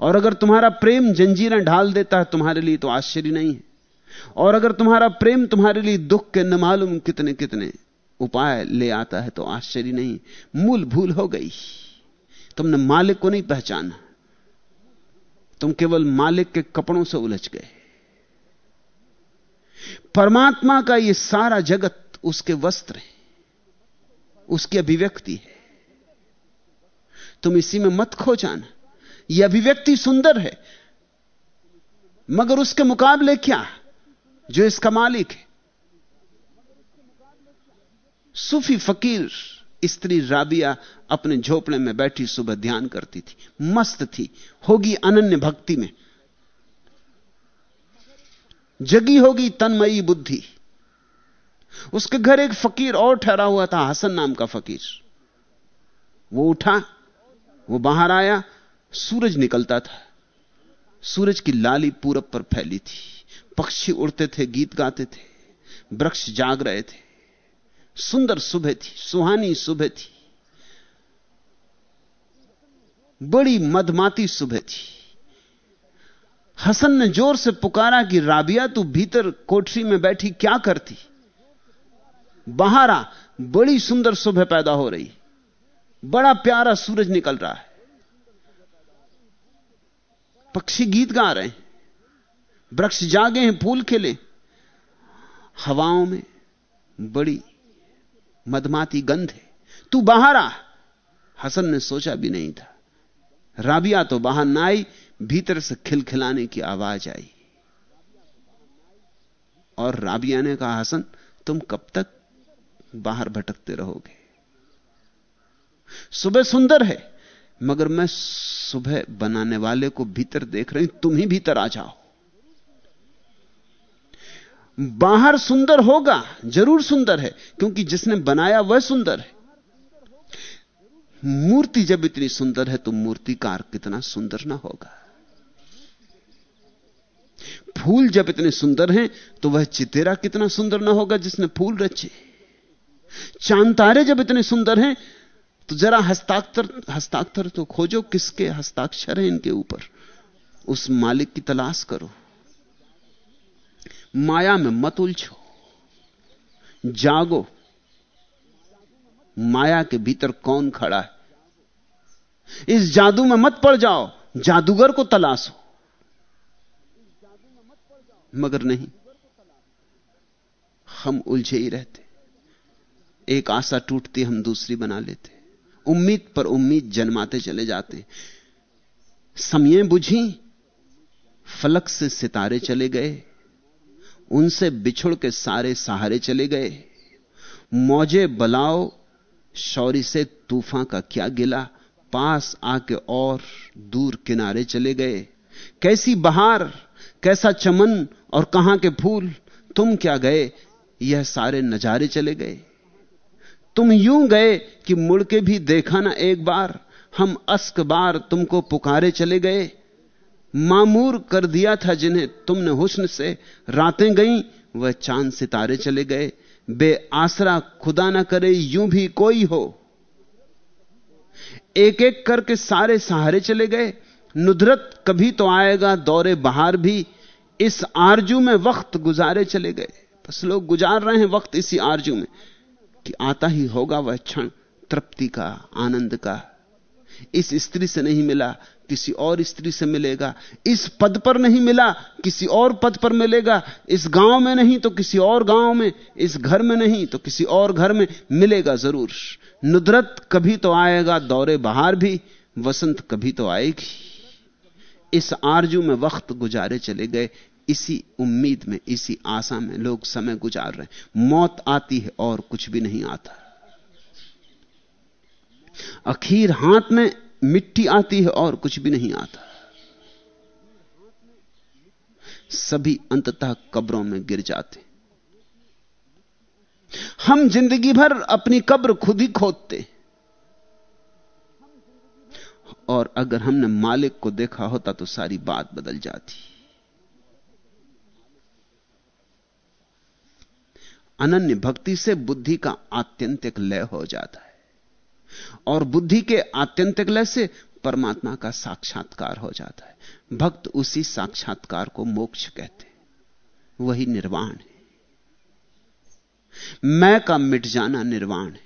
और अगर तुम्हारा प्रेम जंजीरें ढाल देता है तुम्हारे लिए तो आश्चर्य नहीं है। और अगर तुम्हारा प्रेम तुम्हारे लिए दुख के न मालूम कितने कितने उपाय ले आता है तो आश्चर्य नहीं। मूल भूल हो गई। तुमने मालिक को नहीं पहचाना। तुम केवल मालिक के कपड़ों से उलझ गए। परमात्मा का यह सारा जगत उसके वस्त्र है, उसकी अभिव्यक्ति है। तुम इसी में मत खो जाना। यह अभिव्यक्ति सुंदर है, मगर उसके मुकाबले क्या? जो इसका मालिक है। सूफी फकीर स्त्री राबिया अपने झोपड़े में बैठी सुबह ध्यान करती थी। मस्त थी। होगी अनन्य भक्ति में। जगी होगी तन्मयी बुद्धि। उसके घर एक फकीर और ठहरा हुआ था, हसन नाम का फकीर। वो उठा, वो बाहर आया, सूरज निकलता था। सूरज की लाली पूरब पर फैली थी। पक्षी उड़ते थे, गीत गाते थे, वृक्ष जाग रहे थे। सुंदर सुबह थी, सुहानी सुबह थी। बड़ी मधमाती सुबह थी। हसन ने ज़ोर से पुकारा कि, राबिया, तू भीतर कोठरी में बैठी, क्या करती? बाहर आ बड़ी सुंदर सुबह पैदा हो रही। बड़ा प्यारा सूरज निकल रहा है। पक्षी गीत गा रहे हैं। वृक्ष जागे हैं, फूल खिले। हवाओं में बड़ी मदमाती गंध है। तू बाहर आ। हसन ने सोचा भी नहीं था। राबिया तो बाहर ना आई, भीतर से खिलखिलाने की आवाज़ आई। और राबिया ने कहा, हसन, तुम कब तक बाहर भटकते रहोगे? सुबह सुंदर है, मगर मैं सुबह बनाने वाले को भीतर देख रही तुम ही भीतर आ जाओ। बाहर सुंदर होगा, ज़रूर सुंदर है, क्योंकि जिसने बनाया वह सुंदर है। मूर्ति जब इतनी सुंदर है तो मूर्तिकार कितना सुंदर ना होगा। फूल जब इतने सुंदर हैं तो वह चितेरा कितना सुंदर ना होगा जिसने फूल रचे। चाँद तारे जब इतने सुंदर हैं तो जरा हस्ताक्षर हस्ताक्षर तो खोजो, किसके हस्ताक्षर है इनके ऊपर। उस मालिक की तलाश करो। माया में मत उलझो। जागो। माया के भीतर कौन खड़ा है? इस जादू में मत पड़ जाओ। जादूगर को तलाशो। मगर नहीं, हम उलझे ही रहते। एक आशा टूटती हम दूसरी बना लेते। उम्मीद पर उम्मीद जन्माते चले जाते। समय बुझी, फलक से सितारे चले गए। उनसे बिछुड़ के सारे सहारे चले गए। मौजे बलाओ, शौरी से तूफ़ान का क्या गिला। पास आके और दूर किनारे चले गए। कैसी बहार, कैसा चमन और कहाँ के फूल। तुम क्या गए, यह सारे नजारे चले गए। तुम यूँ गए कि मुड़ के भी देखा ना एक बार। हम अस्क बार तुमको पुकारे चले गए। मामूर कर दिया था जिन्हें तुमने हुस्न से रातें गईं, वह चाँद सितारे चले गए। बे आसरा खुदा ना करे, यूँ भी कोई हो। एक एक करके सारे सहारे चले गए। नुदरत कभी तो आएगा, दौरे बहार भी। इस आरज़ू में वक्त गुजारे चले गए। बस लोग गुजार रहे हैं वक्त इसी आरज़ू में। कि आता ही होगा वह क्षण, तृप्ति का, आनंद का। इस स्त्री से नहीं मिला। किसी और स्त्री से मिलेगा। इस पद पर नहीं मिला, किसी और पद पर मिलेगा। इस गाँव में नहीं तो किसी और गाँव में। इस घर में नहीं तो किसी और घर में मिलेगा ज़रूर। नुदरत कभी तो आएगा, दौरे बहार भी। वसंत कभी तो आएगी। इस आरज़ू में वक्त गुजारे चले गए। इसी उम्मीद में, इसी आशा में लोग समय गुजार रहे मौत आती है और कुछ भी नहीं आता। अखीर हाथ में मिट्टी आती है और कुछ भी नहीं आता। सभी अंततः कब्रों में गिर जाते। हम ज़िंदगी भर अपनी कब्र खुद ही खोदते। और अगर हमने मालिक को देखा होता तो सारी बात बदल जाती। अनन्य भक्ति से बुद्धि का आत्यंतिक लय हो जाता है। और बुद्धि के आत्यंतिक लय से परमात्मा का साक्षात्कार हो जाता है। भक्त उसी साक्षात्कार को मोक्ष कहते वही निर्वाण है। मैं का मिट जाना निर्वाण है।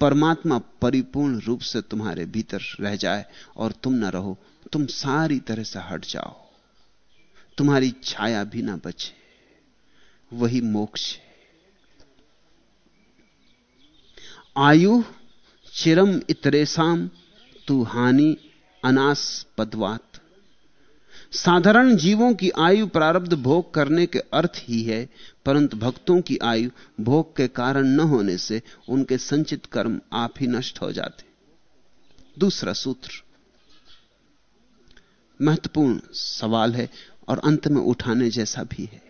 परमात्मा परिपूर्ण रूप से तुम्हारे भीतर रह जाए और तुम ना रहो, तुम सारी तरह से हट जाओ। तुम्हारी छाया भी ना बचे। वही मोक्ष है। आयु, चिरम इतरेसाम, तू हानि, अनास, पदवात। साधारण जीवों की आयु प्रारब्ध भोग करने के अर्थ ही है, परंतु भक्तों की आयु भोग के कारण न होने से उनके संचित कर्म आप ही नष्ट हो जाते। दूसरा सूत्र। महत्वपूर्ण सवाल है और अंत में उठाने जैसा भी है।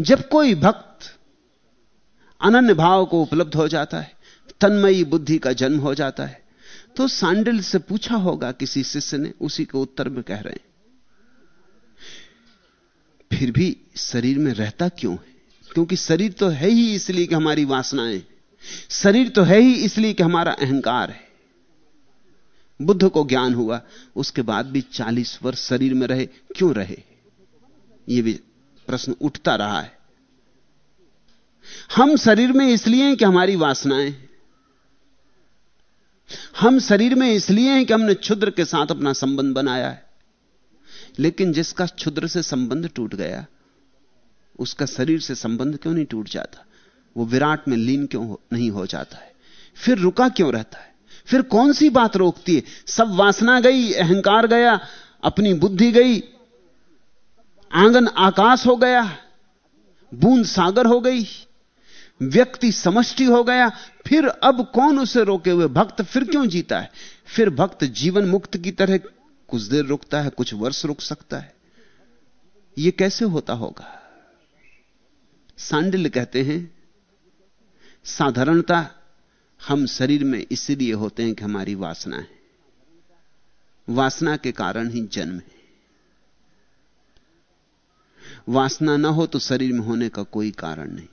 जब कोई भक्त अनन्य भाव को उपलब्ध हो जाता है, तन्मयी बुद्धि का जन्म हो जाता है। तो सांडिल से पूछा होगा किसी शिष्य ने, उसी के उत्तर में कह रहे हैं, फिर भी शरीर में रहता क्यों है? क्योंकि शरीर तो है ही इसलिए कि हमारी वासनाएँ, शरीर तो है ही इसलिए कि हमारा अहंकार है। बुद्ध को ज्ञान हुआ, उसके बाद भी चालीस वर्ष शरीर में रहे, क्यों रहे? यह भी प्रश्न उठता रहा है। हम शरीर में इसलिए हैं कि हमारी वासनाएँ हम शरीर में इसलिए हैं कि हमने क्षुद्र के साथ अपना संबंध बनाया है। लेकिन जिसका क्षुद्र से संबंध टूट गया उसका शरीर से संबंध क्यों नहीं टूट जाता? वो विराट में लीन क्यों हो, नहीं हो जाता है? फिर रुका क्यों रहता है? फिर कौन सी बात रोकती है? सब वासना गई अहंकार गया अपनी बुद्धि गई आँगन आकाश हो गया बूंद सागर हो गई। व्यक्ति समष्टि हो गया, फिर अब कौन उसे रोके हुए? भक्त फिर क्यों जीता है? फिर भक्त जीवन मुक्त की तरह कुछ देर रुकता है, कुछ वर्ष रुक सकता है। यह कैसे होता होगा? सांडिल कहते हैं, साधारणता हम शरीर में इसलिए होते हैं कि हमारी वासना है। वासना के कारण ही जन्म है। वासना ना हो तो शरीर में होने का कोई कारण नहीं।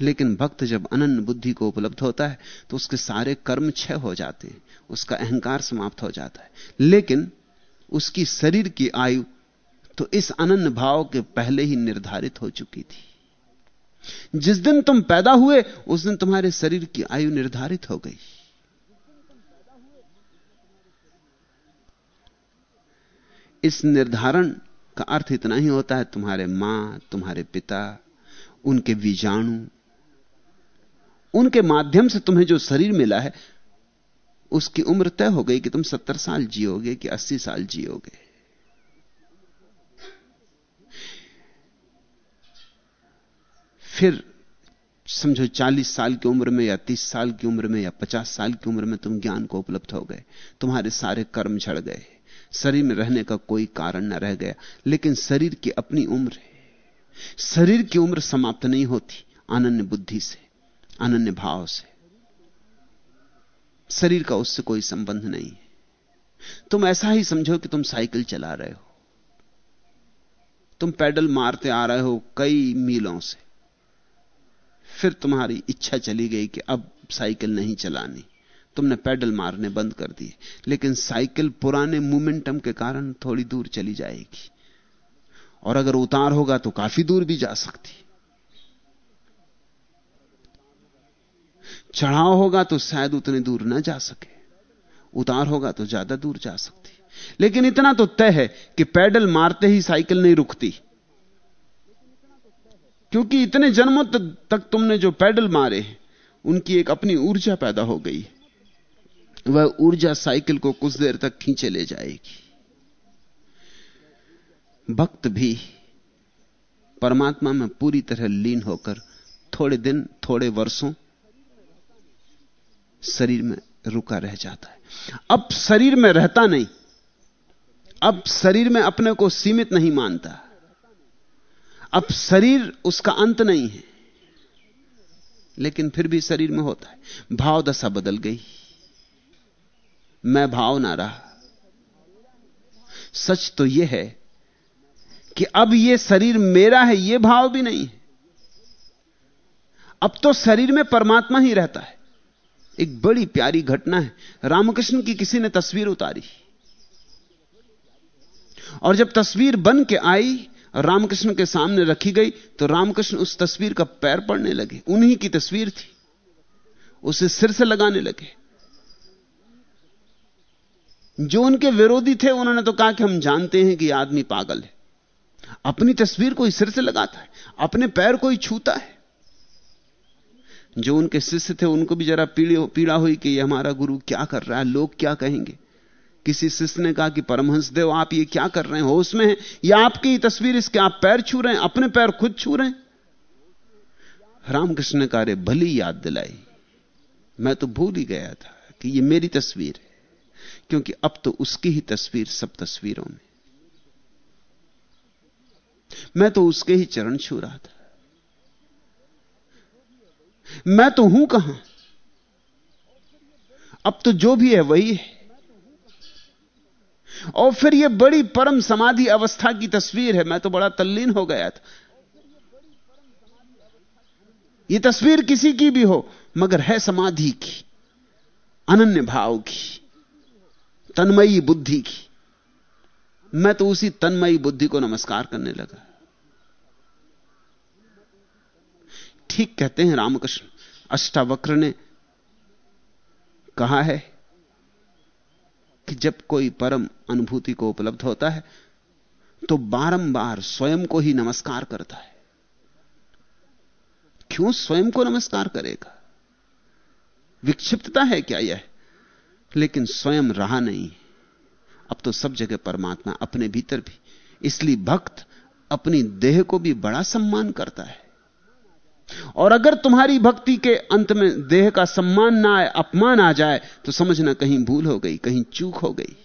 लेकिन भक्त जब अनन्य बुद्धि को उपलब्ध होता है तो उसके सारे कर्म क्षय हो जाते हैं, उसका अहंकार समाप्त हो जाता है। लेकिन उसकी शरीर की आयु तो इस अनन्य भाव के पहले ही निर्धारित हो चुकी थी। जिस दिन तुम पैदा हुए, उस दिन तुम्हारे शरीर की आयु निर्धारित हो गई। इस निर्धारण का अर्थ इतना ही होता है, तुम्हारे माँ, तुम्हारे पिता, उनके बीजाणु उनके माध्यम से तुम्हें जो शरीर मिला है, उसकी उम्र तय हो गई कि तुम सत्तर साल जियोगे कि अस्सी साल जियोगे। फिर समझो चालीस साल की उम्र में या तीस साल की उम्र में या पचास साल की उम्र में तुम ज्ञान को उपलब्ध हो गए, तुम्हारे सारे कर्म झड़ गए, शरीर में रहने का कोई कारण न रह गया, लेकिन शरीर की अपनी उम्र है। शरीर की उम्र समाप्त नहीं होती, अनन्य बुद्धि से। अनन्य भाव से। शरीर का उससे कोई संबंध नहीं है। तुम ऐसा ही समझो कि तुम साइकिल चला रहे हो। तुम पैडल मारते आ रहे हो कई मीलों से। फिर तुम्हारी इच्छा चली गई कि अब साइकिल नहीं चलानी। तुमने पैडल मारने बंद कर दिए। लेकिन साइकिल पुराने मोमेंटम के कारण थोड़ी दूर चली जाएगी। और अगर उतार होगा तो काफ़ी दूर भी जा सकती। चढ़ाव होगा तो शायद उतने दूर ना जा सके। उतार होगा तो ज़्यादा दूर जा सकती। लेकिन इतना तो तय है कि पैडल मारते ही साइकिल नहीं रुकती। क्योंकि इतने जन्मों तक तुमने जो पैडल मारे, उनकी एक अपनी ऊर्जा पैदा हो गई। वह ऊर्जा साइकिल को कुछ देर तक खींचे ले जाएगी। भक्त भी परमात्मा में पूरी तरह लीन होकर थोड़े दिन, थोड़े वर्षों शरीर में रुका रह जाता है। अब शरीर में रहता नहीं। अब शरीर में अपने को सीमित नहीं मानता। अब शरीर उसका अंत नहीं है। लेकिन फिर भी शरीर में होता है। भाव दशा बदल गई। मैं भाव ना रहा। सच तो यह है कि अब यह शरीर मेरा है यह भाव भी नहीं है। अब तो शरीर में परमात्मा ही रहता है। एक बड़ी प्यारी घटना है। रामकृष्ण की किसी ने तस्वीर उतारी। और जब तस्वीर बन के आई, रामकृष्ण के सामने रखी गई तो रामकृष्ण उस तस्वीर का पैर पड़ने लगे। उन्हीं की तस्वीर थी। उसे सिर से लगाने लगे। जो उनके विरोधी थे, उन्होंने तो कहा कि हम जानते हैं कि आदमी पागल है। अपनी तस्वीर कोई सिर से लगाता है, अपने पैर कोई छूता है। जो उनके शिष्य थे, उनको भी जरा पीड़ा हुई कि ये हमारा गुरु क्या कर रहा है, लोग क्या कहेंगे? किसी शिष्य ने कहा कि परमहंस देव आप ये क्या कर रहे हैं? होश में है, या आपकी तस्वीर इसके, आप पैर छू रहे हैं, अपने पैर खुद छू रहे हैं। रामकृष्ण ने कहा भली याद दिलाई। मैं तो भूल ही गया था कि ये मेरी तस्वीर है, क्योंकि अब तो उसकी ही तस्वीर सब तस्वीरों में। मैं तो उसके ही चरण छू रहा था। मैं तो हूँ कहाँ? अब तो जो भी है वही है। और फिर यह बड़ी परम समाधि अवस्था की तस्वीर है। मैं तो बड़ा तल्लीन हो गया था। यह तस्वीर किसी की भी हो, मगर है समाधि की, अनन्य भाव की, तन्मयी बुद्धि की। मैं तो उसी तन्मयी बुद्धि को नमस्कार करने लगा। ठीक कहते हैं रामकृष्ण। अष्टावक्र ने कहा है कि जब कोई परम अनुभूति को उपलब्ध होता है तो बारंबार स्वयं को ही नमस्कार करता है। क्यों स्वयं को नमस्कार करेगा? विक्षिप्तता है क्या यह? लेकिन स्वयं रहा नहीं। अब तो सब जगह परमात्मा अपने भीतर भी, इसलिए भक्त अपनी देह को भी बड़ा सम्मान करता है। और अगर तुम्हारी भक्ति के अंत में देह का सम्मान ना आए, अपमान आ जाए तो समझना कहीं भूल हो गई, कहीं चूक हो गई।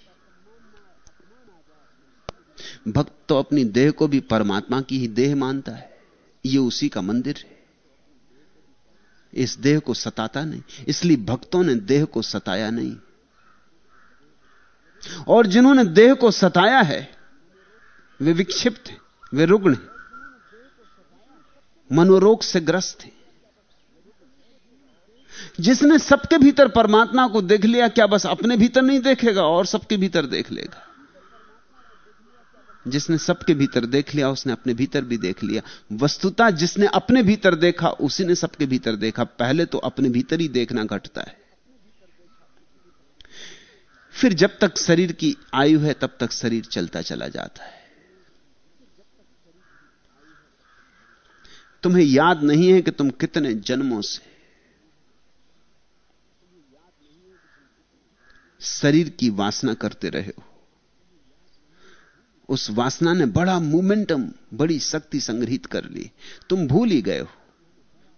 भक्त तो अपनी देह को भी परमात्मा की ही देह मानता है। यह उसी का मंदिर है। इस देह को सताता नहीं, इसलिए भक्तों ने देह को सताया नहीं। और जिन्होंने देह को सताया है, वे विक्षिप्त हैं, वे रुग्ण हैं। मनोरोग से ग्रस्त हैं। जिसने सबके भीतर परमात्मा को देख लिया, क्या बस अपने भीतर नहीं देखेगा, और सबके भीतर देख लेगा? जिसने सबके भीतर देख लिया, उसने अपने भीतर भी देख लिया। वस्तुता जिसने अपने भीतर देखा, उसी ने सबके भीतर देखा। पहले तो अपने भीतर ही देखना घटता है। फिर जब तक शरीर की आयु है, तब तक शरीर चलता चला जाता है। तुम्हें याद नहीं है कि तुम कितने जन्मों से शरीर की वासना करते रहे हो। उस वासना ने बड़ा मोमेंटम, बड़ी शक्ति संग्रहित कर ली। तुम भूल ही गए हो।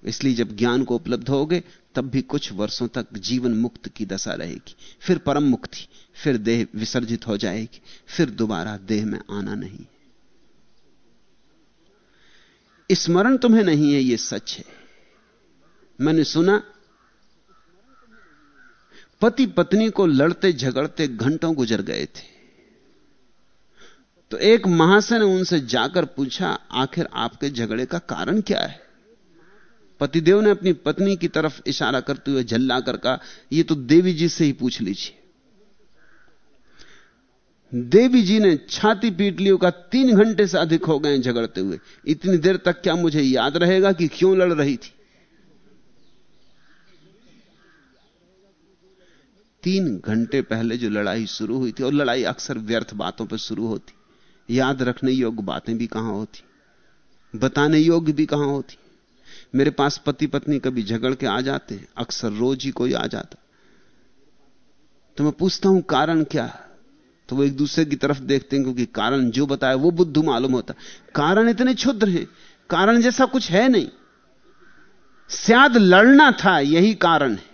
इसलिए जब ज्ञान को उपलब्ध होगे, तब भी कुछ वर्षों तक जीवन मुक्त की दशा रहेगी। फिर परम मुक्ति, फिर देह विसर्जित हो जाएगी, फिर दोबारा देह में आना नहीं। स्मरण तुम्हें नहीं है यह सच है। मैंने सुना पति पत्नी को लड़ते झगड़ते घंटों गुजर गए थे। तो एक महाशय ने उनसे जाकर पूछा, आखिर आपके झगड़े का कारण क्या है? पतिदेव ने अपनी पत्नी की तरफ़ इशारा करते हुए झल्ला कर कहा यह तो देवी जी से ही पूछ लीजिए। देवी जी ने छाती पीट लियो का तीन घंटे से अधिक हो गए झगड़ते हुए। इतनी देर तक क्या मुझे याद रहेगा कि क्यों लड़ रही थी? तीन घंटे पहले जो लड़ाई शुरू हुई थी, और लड़ाई अक्सर व्यर्थ बातों पर शुरू होती। याद रखने योग्य बातें भी कहाँ होती? बताने योग्य भी कहाँ होती? मेरे पास पति पत्नी कभी झगड़ के आ जाते हैं, अक्सर रोज ही कोई आ जाता। तो मैं पूछता हूँ, कारण क्या तो वो एक दूसरे की तरफ़ देखते हैं, क्योंकि कारण जो बताए वो बुद्ध मालूम होता। कारण इतने क्षुद्र हैं। कारण जैसा कुछ है नहीं। शायद लड़ना था, यही कारण है।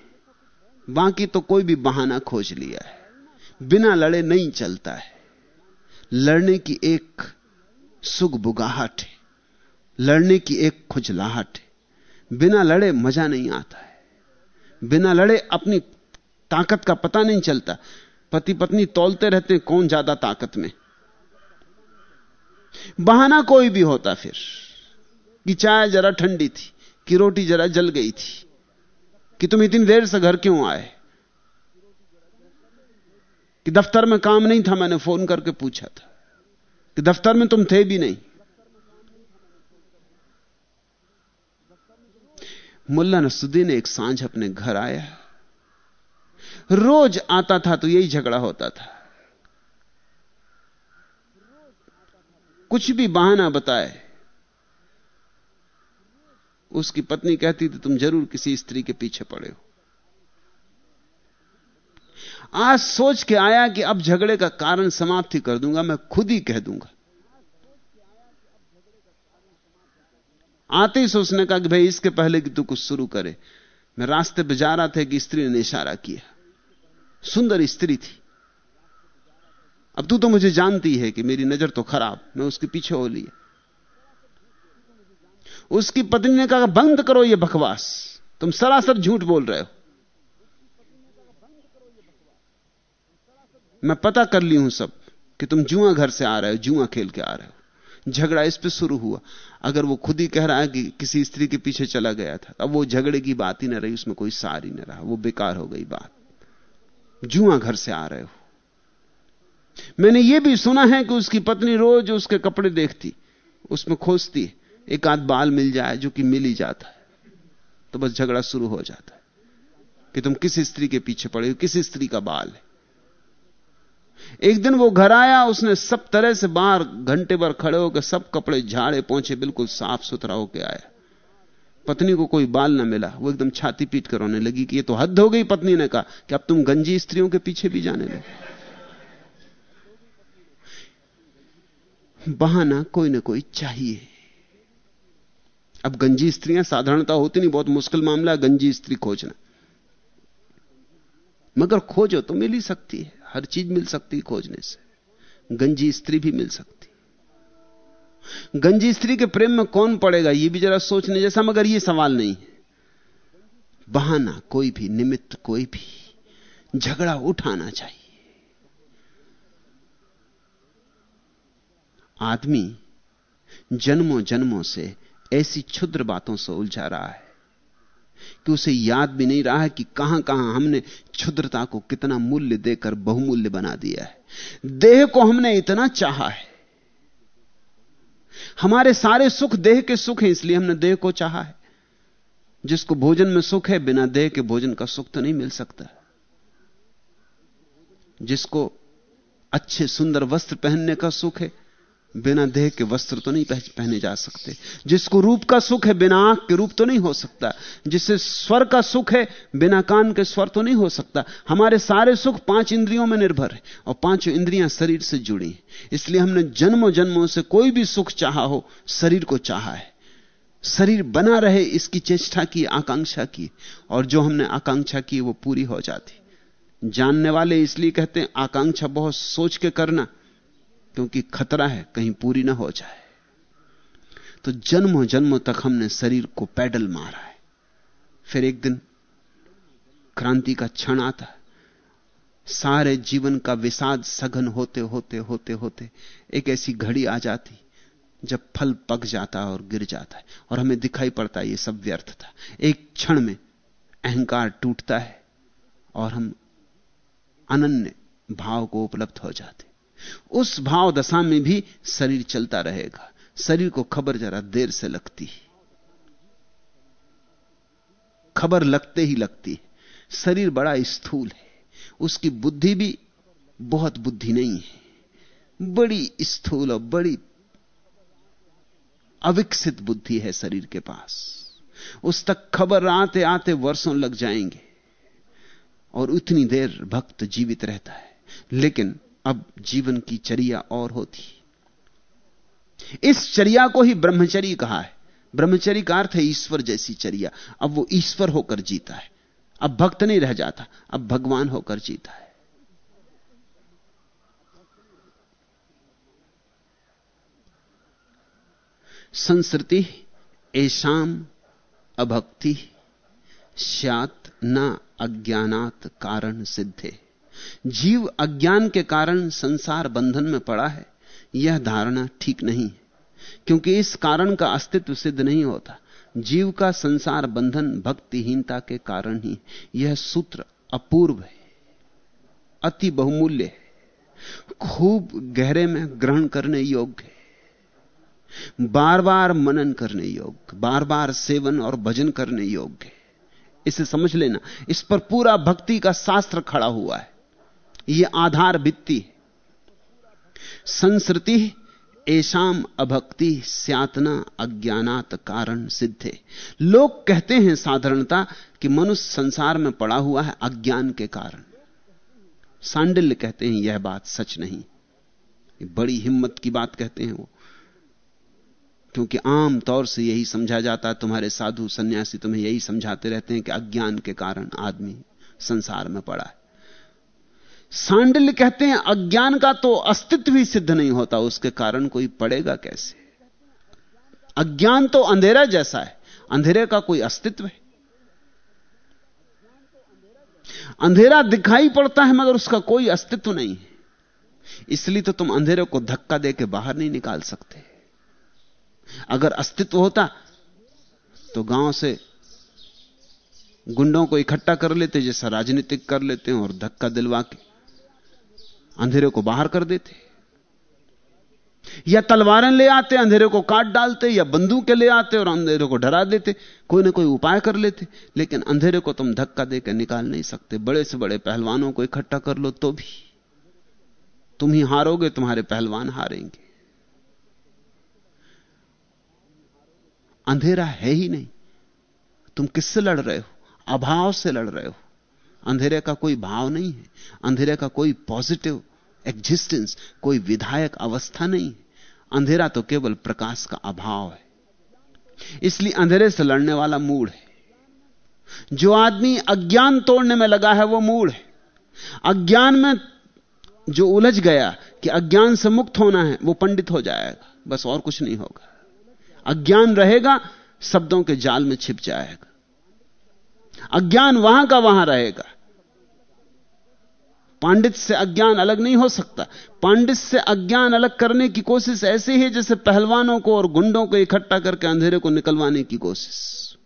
बाकी तो कोई भी बहाना खोज लिया है। बिना लड़े नहीं चलता है। लड़ने की एक सुख बुगाहट है। लड़ने की एक खुजलाहट है। बिना लड़े मज़ा नहीं आता है। बिना लड़े अपनी ताकत का पता नहीं चलता। पति पत्नी तोलते रहते कौन ज़्यादा ताकत में? बहाना कोई भी होता फिर, कि चाय जरा ठंडी थी, कि रोटी जरा जल गई थी, कि तुम इतनी देर से घर क्यों आए? कि दफ्तर में काम नहीं था, मैंने फ़ोन करके पूछा था, कि दफ्तर में तुम थे भी नहीं। मुल्ला नसुद्दीन एक साँझ अपने घर आया। रोज आता था तो यही झगड़ा होता था। कुछ भी बहाना बताए, उसकी पत्नी कहती थी, तुम ज़रूर किसी स्त्री के पीछे पड़े हो। आज सोच के आया कि अब झगड़े का कारण समाप्ति कर दूँगा, मैं खुद ही कह दूँगा। आते ही सोचने का कि भाई इसके पहले कि तू कुछ शुरू करे, मैं रास्ते पे जा रहा था कि स्त्री ने इशारा किया। सुंदर स्त्री थी। अब तू तो मुझे जानती है कि मेरी नज़र तो खराब, मैं उसके पीछे हो लिया उसकी पत्नी ने कहा, बंद करो ये बकवास। तुम सरासर झूठ बोल रहे हो। मैं पता कर ली हूँ सब कि तुम जुआ घर से आ रहे हो, जुआ खेल के आ रहे हो। झगड़ा इस पे शुरू हुआ। अगर वो खुद ही कह रहा है कि किसी स्त्री के पीछे चला गया था अब वो झगड़े की बात ही ना रही, उसमें कोई सार ही ना रहा, वो बेकार हो गई बात। जुआ घर से आ रहे हो। मैंने यह भी सुना है कि उसकी पत्नी रोज उसके कपड़े देखती, उसमें खोजती, एक आध बाल मिल जाए जो कि मिल ही जाता है। तो बस झगड़ा शुरू हो जाता है कि तुम किस स्त्री के पीछे पड़े हो, किस स्त्री का बाल है। एक दिन वो घर आया, उसने सब तरह से बाहर घंटे भर खड़े होकर सब कपड़े, झाड़े पहुँचे बिल्कुल साफ़ सुथरा होकर आया। पत्नी को कोई बाल ना मिला, वो एकदम छाती पीट कर रोने लगी कि ये तो हद हो गई, पत्नी ने कहा कि अब तुम गंजी स्त्रियों के पीछे भी जाने लगे। बहाना कोई ना कोई चाहिए। अब गंजी स्त्रियाँ साधारणता होती नहीं, बहुत मुश्किल मामला है गंजी स्त्री खोजना। मगर खोजो तो मिल ही सकती है, हर चीज़ मिल सकती है खोजने से। गंजी स्त्री भी मिल सकती गंजी स्त्री के प्रेम में कौन पड़ेगा? यह भी जरा सोचने जैसा, मगर यह सवाल नहीं। है बहाना कोई भी, निमित्त कोई भी, झगड़ा उठाना चाहिए। आदमी जन्मों जन्मों से ऐसी क्षुद्र बातों से उलझा रहा है कि उसे याद भी नहीं रहा है कि कहाँ कहाँ हमने क्षुद्रता को कितना मूल्य देकर बहुमूल्य बना दिया है। देह को हमने इतना चाहा है। हमारे सारे सुख, देह के सुख हैं, इसलिए हमने देह को चाहा है। जिसको भोजन में सुख है, बिना देह के भोजन का सुख तो नहीं मिल सकता। जिसको अच्छे, सुंदर वस्त्र पहनने का सुख है बिना देह के वस्त्र तो नहीं पहने जा सकते। जिसको रूप का सुख है, बिना आँख के रूप तो नहीं हो सकता। जिसे स्वर का सुख है, बिना कान के स्वर तो नहीं हो सकता। हमारे सारे सुख पाँच इंद्रियों में निर्भर है और पाँचों इंद्रियाँ शरीर से जुड़ी हैं। इसलिए हमने जन्मों जन्मों से कोई भी सुख चाहा हो, शरीर को चाहा है। शरीर बना रहे, इसकी चेष्टा की, आकांक्षा की। और जो हमने आकांक्षा की, वो पूरी हो जाती। जानने वाले इसलिए कहते हैं, आकांक्षा बहुत सोच के करना। क्योंकि खतरा है, कहीं पूरी ना हो जाए। तो जन्मों जन्मों तक हमने शरीर को पैडल मारा है। फिर एक दिन क्रांति का क्षण आता सारे जीवन का विषाद सघन होते होते होते होते एक ऐसी घड़ी आ जाती, जब फल पक जाता और गिर जाता है। और हमें दिखाई पड़ता है ये सब व्यर्थ था एक क्षण में अहंकार टूटता है और हम अनन्य भाव को उपलब्ध हो जाते उस भाव दशा में भी शरीर चलता रहेगा। शरीर को खबर जरा देर से लगती है। खबर लगते ही लगती है। शरीर बड़ा स्थूल है। उसकी बुद्धि भी बहुत बुद्धि नहीं है। बड़ी स्थूल और बड़ी अविकसित बुद्धि है शरीर के पास। उस तक खबर आते आते वर्षों लग जाएँगे। और उतनी देर भक्त जीवित रहता है। लेकिन अब जीवन की चर्या और होती इस चर्या को ही ब्रह्मचर्य कहा है। ब्रह्मचर्य का अर्थ है ईश्वर जैसी चर्या। अब वो ईश्वर होकर जीता है। अब भक्त नहीं रह जाता, अब भगवान होकर जीता है। संस्कृति ऐशाम अभक्ति श्यात न अज्ञानात कारण सिद्धे जीव अज्ञान के कारण संसार बंधन में पड़ा है, यह धारणा ठीक नहीं है, क्योंकि इस कारण का अस्तित्व सिद्ध नहीं होता। जीव का संसार बंधन भक्तिहीनता के कारण ही, यह सूत्र अपूर्व है, अति बहुमूल्य है, खूब गहरे में ग्रहण करने योग्य है बार बार मनन करने योग्य बार बार सेवन और भजन करने योग्य इसे समझ लेना, इस पर पूरा भक्ति का शास्त्र खड़ा हुआ है। यह आधार भित्ति संस्कृति ऐशाम अभक्ति स्यातना अज्ञानात कारण सिद्धे लोग कहते हैं साधारणता कि मनुष्य संसार में पड़ा हुआ है अज्ञान के कारण। सांडिल्य कहते हैं यह बात सच नहीं। बड़ी हिम्मत की बात कहते हैं वो। क्योंकि आम तौर से यही समझा जाता है, तुम्हारे साधु सन्यासी तुम्हें यही समझाते रहते हैं कि अज्ञान के कारण आदमी संसार में पड़ा है। सांडिल्य कहते हैं, अज्ञान का तो अस्तित्व ही सिद्ध नहीं होता, उसके कारण कोई पड़ेगा कैसे? अज्ञान तो अंधेरा जैसा है, अंधेरे का कोई अस्तित्व है? अंधेरा दिखाई पड़ता है, मगर उसका कोई अस्तित्व नहीं है। इसलिए तो तुम अंधेरे को धक्का देकर बाहर नहीं निकाल सकते। अगर अस्तित्व होता तो गाँव से गुंडों को इकट्ठा कर लेते, जैसा राजनीतिक कर लेते हैं और धक्का दिलवा के। अंधेरे को बाहर कर देते। या तलवारें ले आते, अंधेरे को काट डालते, या बंदूकें ले आते और अंधेरे को डरा देते। कोई ना कोई उपाय कर लेते, लेकिन अंधेरे को तुम धक्का देकर निकाल नहीं सकते। बड़े से बड़े पहलवानों को इकट्ठा कर लो तो भी। तुम ही हारोगे, तुम्हारे पहलवान हारेंगे। अंधेरा है ही नहीं। तुम किससे लड़ रहे हो? अभाव से लड़ रहे हो। अंधेरे का कोई भाव नहीं है। अंधेरे का कोई पॉजिटिव एग्जिस्टेंस कोई विधायक अवस्था नहीं अंधेरा तो केवल प्रकाश का अभाव है। इसलिए अंधेरे से लड़ने वाला मूड है। जो आदमी अज्ञान तोड़ने में लगा है, वो मूड है। अज्ञान में जो उलझ गया कि अज्ञान से मुक्त होना है, वो पंडित हो जाएगा। बस और कुछ नहीं होगा। अज्ञान रहेगा, शब्दों के जाल में छिप जाएगा। अज्ञान वहाँ का वहाँ रहेगा। पांडित से अज्ञान अलग नहीं हो सकता। पांडित से अज्ञान अलग करने की कोशिश ऐसे ही जैसे पहलवानों को और गुंडों को इकट्ठा करके अंधेरे को निकलवाने की कोशिश।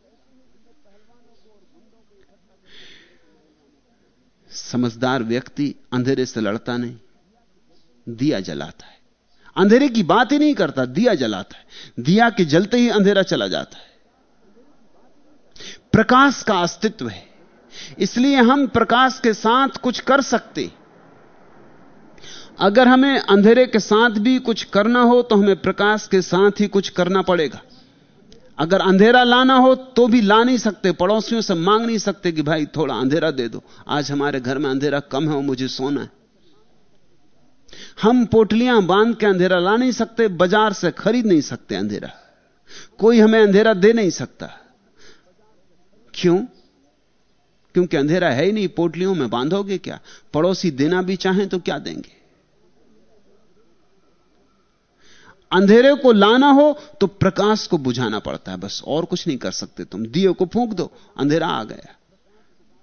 समझदार व्यक्ति अंधेरे से लड़ता नहीं, दिया जलाता है। अंधेरे की बात ही नहीं करता, दिया जलाता है। दिया के जलते ही अंधेरा चला जाता है। प्रकाश का अस्तित्व है। इसलिए हम प्रकाश के साथ कुछ कर सकते। अगर हमें अंधेरे के साथ भी कुछ करना हो तो हमें प्रकाश के साथ ही कुछ करना पड़ेगा। अगर अंधेरा लाना हो तो भी ला नहीं सकते। पड़ोसियों से मांग नहीं सकते कि, भाई, थोड़ा अंधेरा दे दो। आज हमारे घर में अंधेरा कम है और मुझे सोना है। हम पोटलियाँ बाँध के अंधेरा ला नहीं सकते, बाज़ार से खरीद नहीं सकते अंधेरा। कोई हमें अंधेरा दे नहीं सकता। क्यों? क्योंकि अंधेरा है ही नहीं, पोटलियों में बांधोगे क्या? पड़ोसी देना भी चाहें तो क्या देंगे? अंधेरे को लाना हो तो प्रकाश को बुझाना पड़ता है, बस और कुछ नहीं कर सकते तुम। दियो को फूंक दो, अंधेरा आ गया।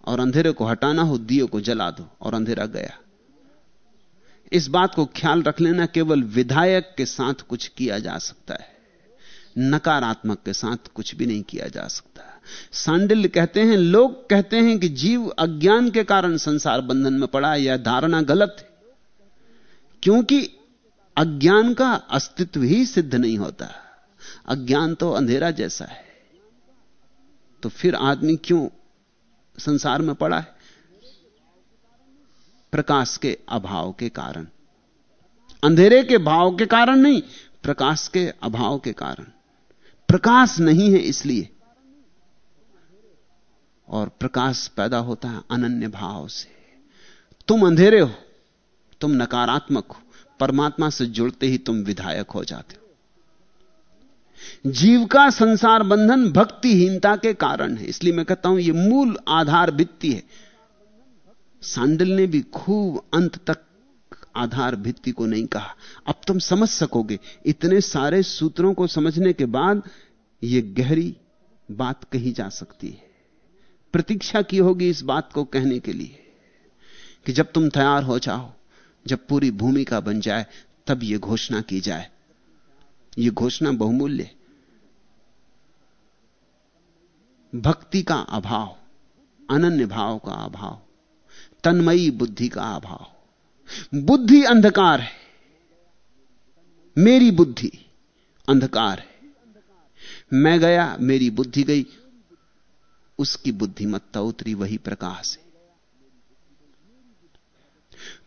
और अंधेरे को हटाना हो दियो को जला दो, और अंधेरा गया। इस बात को ख्याल रख लेना, केवल विधायक के साथ कुछ किया जा सकता है। नकारात्मक के साथ कुछ भी नहीं किया जा सकता। सांडिल्य कहते हैं, लोग कहते हैं कि जीव अज्ञान के कारण संसार बंधन में पड़ा यह धारणा गलत है। क्योंकि अज्ञान का अस्तित्व ही सिद्ध नहीं होता। अज्ञान तो अंधेरा जैसा है। तो फिर आदमी क्यों संसार में पड़ा है? प्रकाश के अभाव के कारण। अंधेरे के भाव के कारण नहीं, प्रकाश के अभाव के कारण। प्रकाश नहीं है इसलिए और प्रकाश पैदा होता है अनन्य भाव से। तुम अंधेरे हो, तुम नकारात्मक हो, परमात्मा से जुड़ते ही तुम विधायक हो जाते हो। जीव का संसार बंधन भक्तिहीनता के कारण है, इसलिए मैं कहता हूँ यह मूल आधार भित्ति है। सांडल ने भी खूब अंत तक आधार भित्ति को नहीं कहा। अब तुम समझ सकोगे, इतने सारे सूत्रों को समझने के बाद यह गहरी बात कही जा सकती है। प्रतीक्षा की होगी इस बात को कहने के लिए कि जब तुम तैयार हो जाओ, जब पूरी भूमिका बन जाए, तब यह घोषणा की जाए। यह घोषणा बहुमूल्य भक्ति का अभाव, अनन्य भाव का अभाव, तन्मयी बुद्धि का अभाव। बुद्धि अंधकार है। मेरी बुद्धि अंधकार है। मैं गया, मेरी बुद्धि गई उसकी बुद्धिमत्ता उतरी वही प्रकाश है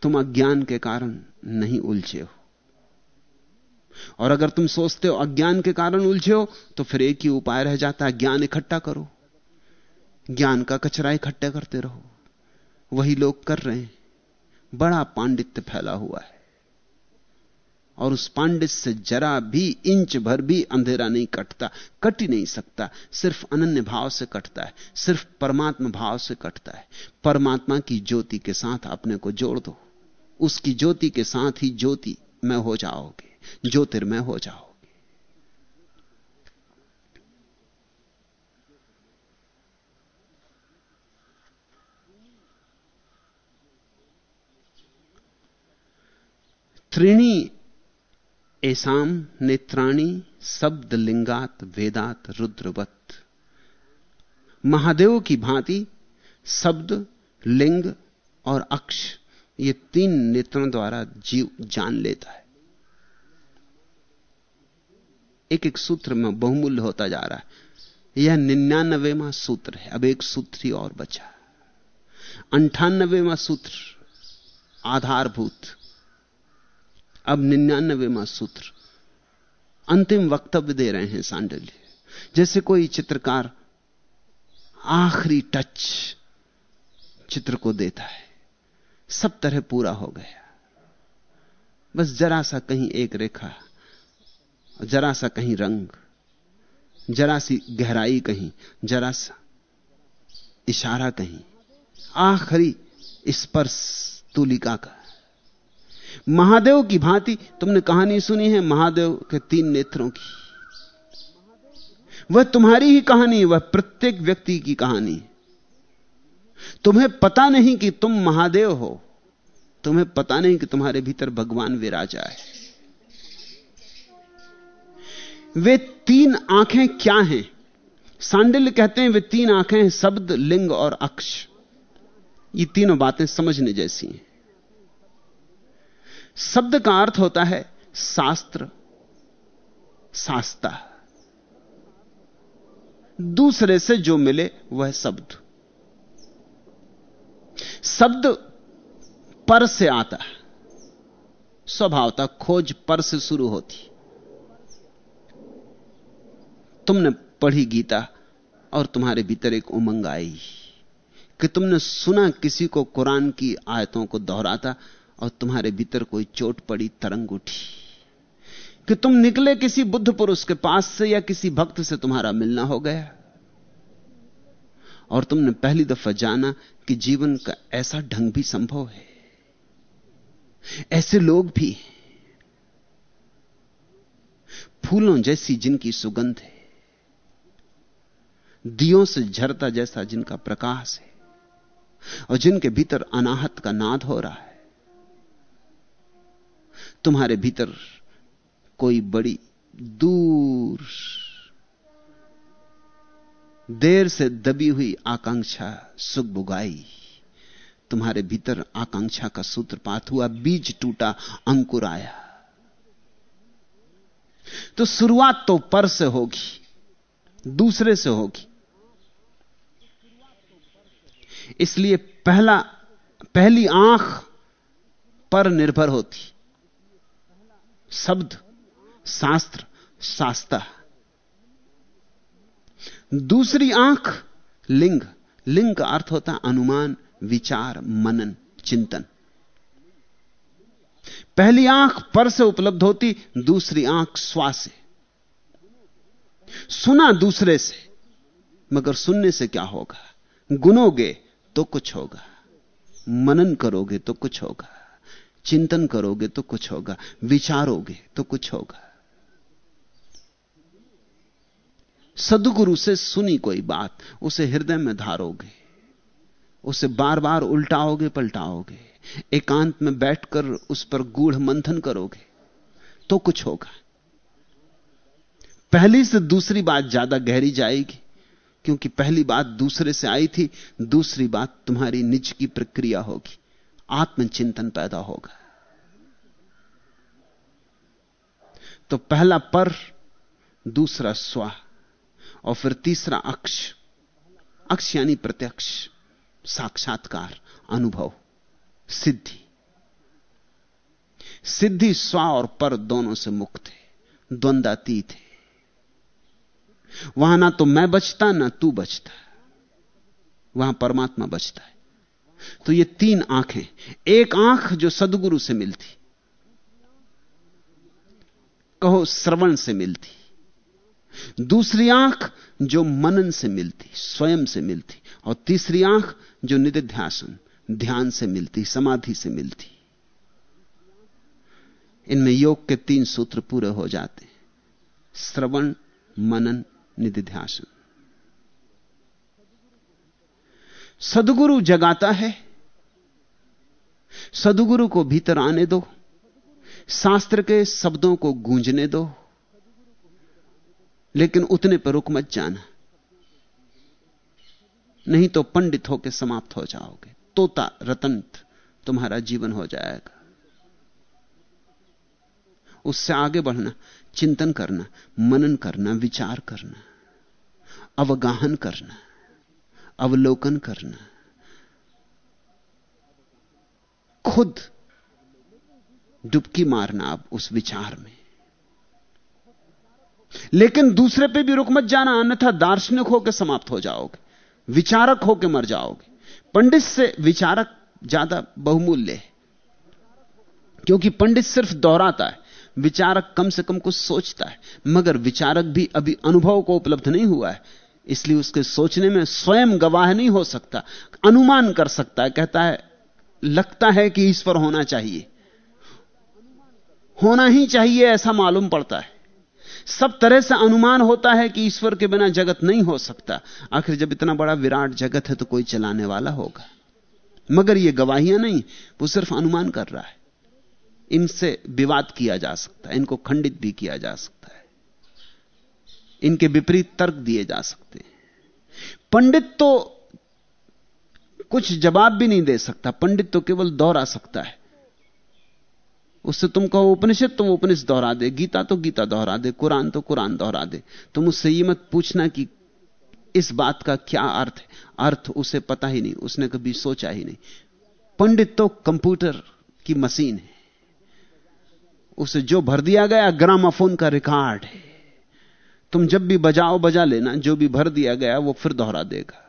तुम अज्ञान के कारण नहीं उलझे हो। और अगर तुम सोचते हो अज्ञान के कारण उलझे हो तो फिर एक ही उपाय रह जाता है, ज्ञान इकट्ठा करो। ज्ञान का कचरा इकट्ठा करते रहो। वही लोग कर रहे हैं। बड़ा पांडित्य फैला हुआ है। और उस पांडित से जरा भी इंच भर भी अंधेरा नहीं कटता, कट ही नहीं सकता। सिर्फ़ अनन्य भाव से कटता है, सिर्फ़ परमात्मा भाव से कटता है। परमात्मा की ज्योति के साथ अपने को जोड़ दो। उसकी ज्योति के साथ ही ज्योति में हो जाओगे, ज्योतिर्मय हो जाओगे। त्रिणी ऐसाम नेत्राणी शब्द लिंगात वेदात रुद्रवत। महादेव की भांति शब्द, लिंग और अक्ष, ये तीन नेत्रों द्वारा जीव जान लेता है। एक एक सूत्र में बहुमूल्य होता जा रहा है। यह निन्यानवेवा सूत्र है। अब एक सूत्र ही और बचा। अंठानवेवा सूत्र, आधारभूत। अब निन्यानवेवा सूत्र। अंतिम वक्तव्य दे रहे हैं सांडल्य। जैसे कोई चित्रकार आखिरी टच चित्र को देता है, सब तरह पूरा हो गया। बस जरा सा कहीं एक रेखा, जरा सा कहीं रंग, जरा सी गहराई कहीं, जरा सा इशारा कहीं, आखिरी स्पर्श तुलिका का। महादेव की भांति तुमने कहानी सुनी है महादेव के तीन नेत्रों की। वह तुम्हारी ही कहानी वह प्रत्येक व्यक्ति की कहानी तुम्हें पता नहीं कि तुम महादेव हो, तुम्हें पता नहीं कि तुम्हारे भीतर भगवान विराजा है। वे तीन आँखें क्या हैं? सांडिल्य कहते हैं, वे तीन आँखें हैं, शब्द, लिंग और अक्ष। ये तीनों बातें समझने जैसी हैं। शब्द का अर्थ होता है शास्त्र, शास्ता। दूसरे से जो मिले वह शब्द। शब्द पर से आता है। स्वभावता खोज पर से शुरू होती। तुमने पढ़ी गीता और तुम्हारे भीतर एक उमंग आई कि तुमने सुना किसी को कुरान की आयतों को दोहराता और तुम्हारे भीतर कोई चोट पड़ी, तरंग उठी। कि तुम निकले किसी बुद्ध पुरुष के पास से या किसी भक्त से तुम्हारा मिलना हो गया। और तुमने पहली दफ़ा जाना कि जीवन का ऐसा ढंग भी संभव है। ऐसे लोग भी फूलों जैसी जिनकी सुगंध है। दियों से झरता जैसा जिनका प्रकाश है। और जिनके भीतर अनाहत का नाद हो रहा है। तुम्हारे भीतर कोई बड़ी दूर, देर से दबी हुई आकांक्षा सुख बुगाई। तुम्हारे भीतर आकांक्षा का सूत्रपात हुआ, बीज टूटा, अंकुर आया। तो शुरुआत तो पर से होगी, दूसरे से होगी। इसलिए पहला, पहली आँख पर निर्भर होती। शब्द, शास्त्र, शास्ता। दूसरी आँख, लिंग। लिंग का अर्थ होता अनुमान, विचार, मनन, चिंतन। पहली आँख पर से उपलब्ध होती, दूसरी आँख श्वास से। सुना दूसरे से, मगर सुनने से क्या होगा? गुनोगे तो कुछ होगा, मनन करोगे तो कुछ होगा। चिंतन करोगे तो कुछ होगा, विचारोगे तो कुछ होगा। सदगुरु से सुनी कोई बात, उसे हृदय में धारोगे, उसे बार बार उल्टाओगे, पलटाओगे, एकांत में बैठकर उस पर गूढ़ मंथन करोगे तो कुछ होगा। पहली से दूसरी बात ज़्यादा गहरी जाएगी, क्योंकि पहली बात दूसरे से आई थी, दूसरी बात तुम्हारी निज की प्रक्रिया होगी, आत्मचिंतन पैदा होगा। तो पहला पर, दूसरा स्वा, और फिर तीसरा अक्ष। अक्ष यानी प्रत्यक्ष, साक्षात्कार, अनुभव, सिद्धि। सिद्धि, स्वा और पर दोनों से मुक्त है द्वंद्वातीत है। वहाँ ना तो मैं बचता, ना तू बचता। वहाँ परमात्मा बचता है। तो ये तीन आँखें, एक आँख जो सदगुरु से मिलती कहो श्रवण से मिलती। दूसरी आँख जो मनन से मिलती, स्वयं से मिलती, और तीसरी आँख जो निधिध्यासन, ध्यान से मिलती, समाधि से मिलती। इनमें योग के तीन सूत्र पूरे हो जाते श्रवण, मनन, निधिध्यासन। सदगुरु जगाता है। सदगुरु को भीतर आने दो। शास्त्र के शब्दों को गूंजने दो, लेकिन उतने पर रुक मत जाना। नहीं तो पंडित होकर समाप्त हो जाओगे। तोता रतंत, तुम्हारा जीवन हो जाएगा। उससे आगे बढ़ना, चिंतन करना, मनन करना, विचार करना, अवगाहन करना, अवलोकन करना। खुद डुबकी मारना अब उस विचार में। लेकिन दूसरे पे भी रुक मत जाना, अन्यथा दार्शनिक होकर समाप्त हो जाओगे, विचारक होकर मर जाओगे। पंडित से विचारक ज़्यादा बहुमूल्य है, क्योंकि पंडित सिर्फ़ दोहराता है, विचारक कम से कम कुछ सोचता है, मगर विचारक भी अभी अनुभव को उपलब्ध नहीं हुआ है, इसलिए उसके सोचने में स्वयं गवाह नहीं हो सकता, अनुमान कर सकता है, कहता है, लगता है कि ईश्वर होना चाहिए। होना ही चाहिए, ऐसा मालूम पड़ता है। सब तरह से अनुमान होता है कि ईश्वर के बिना जगत नहीं हो सकता। आखिर जब इतना बड़ा विराट जगत है तो कोई चलाने वाला होगा। मगर ये गवाहियाँ नहीं, वो सिर्फ़ अनुमान कर रहा है। इनसे विवाद किया जा सकता है, इनको खंडित भी किया जा सकता है। इनके विपरीत तर्क दिए जा सकते हैं। पंडित तो कुछ जवाब भी नहीं दे सकता। पंडित तो केवल दोहरा सकता है। उससे तुम कहो उपनिषद तो वो उपनिषद दोहरा दे, गीता तो गीता दोहरा दे, कुरान तो कुरान दोहरा दे। तुम उससे ये मत पूछना कि इस बात का क्या अर्थ है। अर्थ उसे पता ही नहीं, उसने कभी सोचा ही नहीं। पंडित तो कंप्यूटर की मशीन है। उसे जो भर दिया गया, ग्रामाफोन का रिकॉर्ड है। तुम जब भी बजाओ, बजा लेना, जो भी भर दिया गया, वो फिर दोहरा देगा।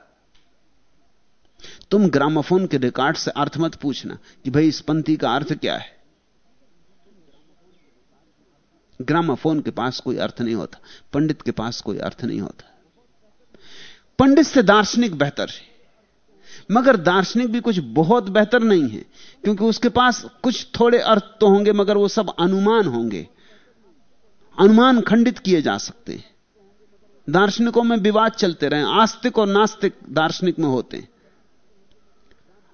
तुम ग्रामाफोन के रिकॉर्ड से अर्थ मत पूछना कि भाई इस पंथी का अर्थ क्या है। ग्रामाफोन के पास कोई अर्थ नहीं होता, पंडित के पास कोई अर्थ नहीं होता। पंडित से दार्शनिक बेहतर है, मगर दार्शनिक भी कुछ बहुत बेहतर नहीं है, क्योंकि उसके पास कुछ थोड़े अर्थ तो होंगे, मगर वो सब अनुमान होंगे। अनुमान खंडित किए जा सकते हैं। दार्शनिकों में विवाद चलते रहे, आस्तिक और नास्तिक दार्शनिक में होते हैं।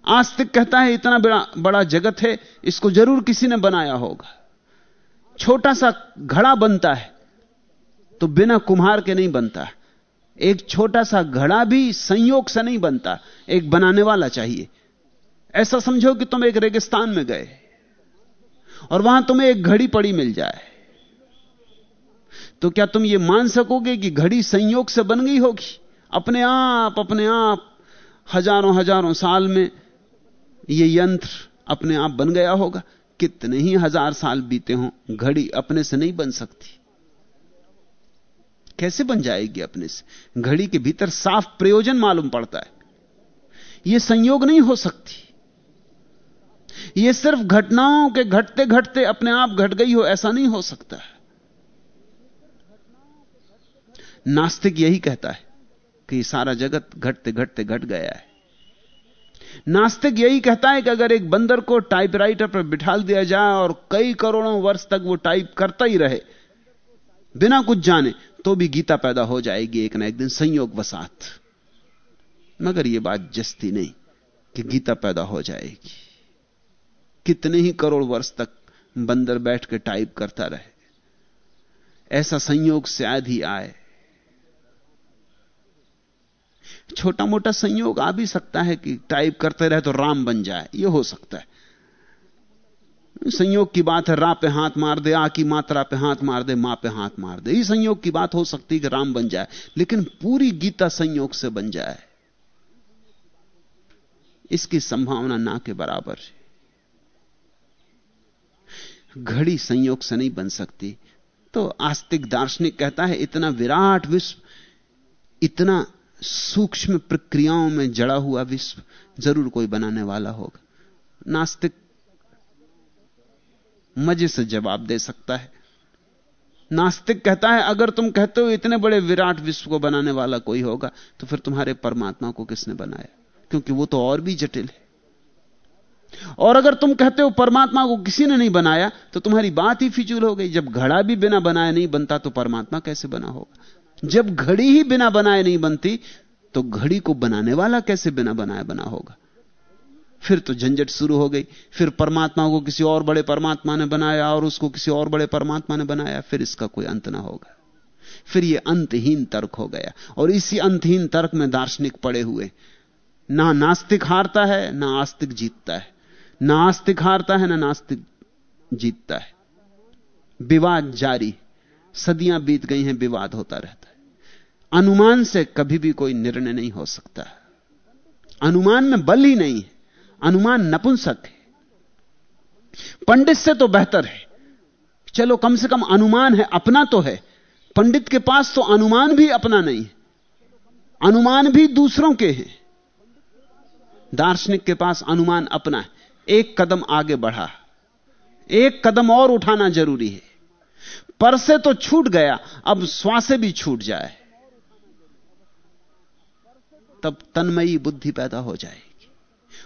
आस्तिक कहता है, इतना बड़ा बड़ा जगत है, इसको ज़रूर किसी ने बनाया होगा। छोटा सा घड़ा बनता है तो बिना कुम्हार के नहीं बनता। एक छोटा सा घड़ा भी संयोग से नहीं बनता, एक बनाने वाला चाहिए। ऐसा समझो कि तुम एक रेगिस्तान में गए, और वहाँ तुम्हें एक घड़ी पड़ी मिल जाए। तो क्या तुम यह मान सकोगे कि घड़ी संयोग से बन गई होगी? अपने आप अपने आप, हज़ारों हज़ारों साल में यह यंत्र अपने आप बन गया होगा। कितने ही हज़ार साल बीते हों, घड़ी अपने से नहीं बन सकती। कैसे बन जाएगी अपने से? घड़ी के भीतर साफ़ प्रयोजन मालूम पड़ता है। यह संयोग नहीं हो सकती। यह सिर्फ़ घटनाओं के घटते घटते अपने आप घट गई हो, ऐसा नहीं हो सकता है। नास्तिक यही कहता है कि सारा जगत घटते घटते घट गया है। नास्तिक यही कहता है कि अगर एक बंदर को टाइपराइटर पर बिठा दिया जाए और कई करोड़ों वर्ष तक वो टाइप करता ही रहे, बिना कुछ जाने तो भी गीता पैदा हो जाएगी एक ना एक दिन संयोग वसात। मगर यह बात जस्ती नहीं कि गीता पैदा हो जाएगी। कितने ही करोड़ वर्ष तक बंदर बैठ के टाइप करता रहे। ऐसा संयोग शायद ही आए। छोटा मोटा संयोग आ भी सकता है कि टाइप करते रहे तो राम बन जाए यह हो सकता है। संयोग की बात है, रा पे हाथ मार दे, आ की मात्रा पे हाथ मार दे, माँ पे हाथ मार दे। ये संयोग की बात हो सकती है कि राम बन जाए, लेकिन पूरी गीता संयोग से बन जाए। इसकी संभावना ना के बराबर है। घड़ी संयोग से नहीं बन सकती। तो आस्तिक दार्शनिक कहता है, इतना विराट विश्व, इतना सूक्ष्म प्रक्रियाओं में जड़ा हुआ विश्व ज़रूर कोई बनाने वाला होगा। नास्तिक मज़े से जवाब दे सकता है। नास्तिक कहता है, अगर तुम कहते हो इतने बड़े विराट विश्व को बनाने वाला कोई होगा तो फिर तुम्हारे परमात्मा को किसने बनाया? क्योंकि वो तो और भी जटिल है। और अगर तुम कहते हो परमात्मा को किसी ने नहीं बनाया तो तुम्हारी बात ही फिजूल हो गई। जब घड़ा भी बिना बनाए नहीं बनता तो परमात्मा कैसे बना होगा? जब घड़ी ही बिना बनाए नहीं बनती तो घड़ी को बनाने वाला कैसे बिना बनाए बना होगा? फिर तो झंझट शुरू हो गई, फिर परमात्मा को किसी और बड़े परमात्मा ने बनाया और उसको किसी और बड़े परमात्मा ने बनाया, फिर इसका कोई अंत ना होगा। फिर यह अंतहीन तर्क हो गया, और इसी अंतहीन तर्क में दार्शनिक पड़े हुए। ना नास्तिक हारता है, ना आस्तिक जीतता है। ना आस्तिक हारता है, ना नास्तिक जीतता है। विवाद जारी। सदियाँ बीत गई हैं, विवाद होता रहता अनुमान से कभी भी कोई निर्णय नहीं हो सकता। अनुमान में बल ही नहीं है। अनुमान नपुंसक है। पंडित से तो बेहतर है। चलो कम से कम अनुमान है, अपना तो है। पंडित के पास तो अनुमान भी अपना नहीं है। अनुमान भी दूसरों के हैं। दार्शनिक के पास अनुमान अपना है। एक कदम आगे बढ़ा। एक कदम और उठाना ज़रूरी है। पर से तो छूट गया, अब श्वासे भी छूट जाए। तब तन्मयी बुद्धि पैदा हो जाएगी।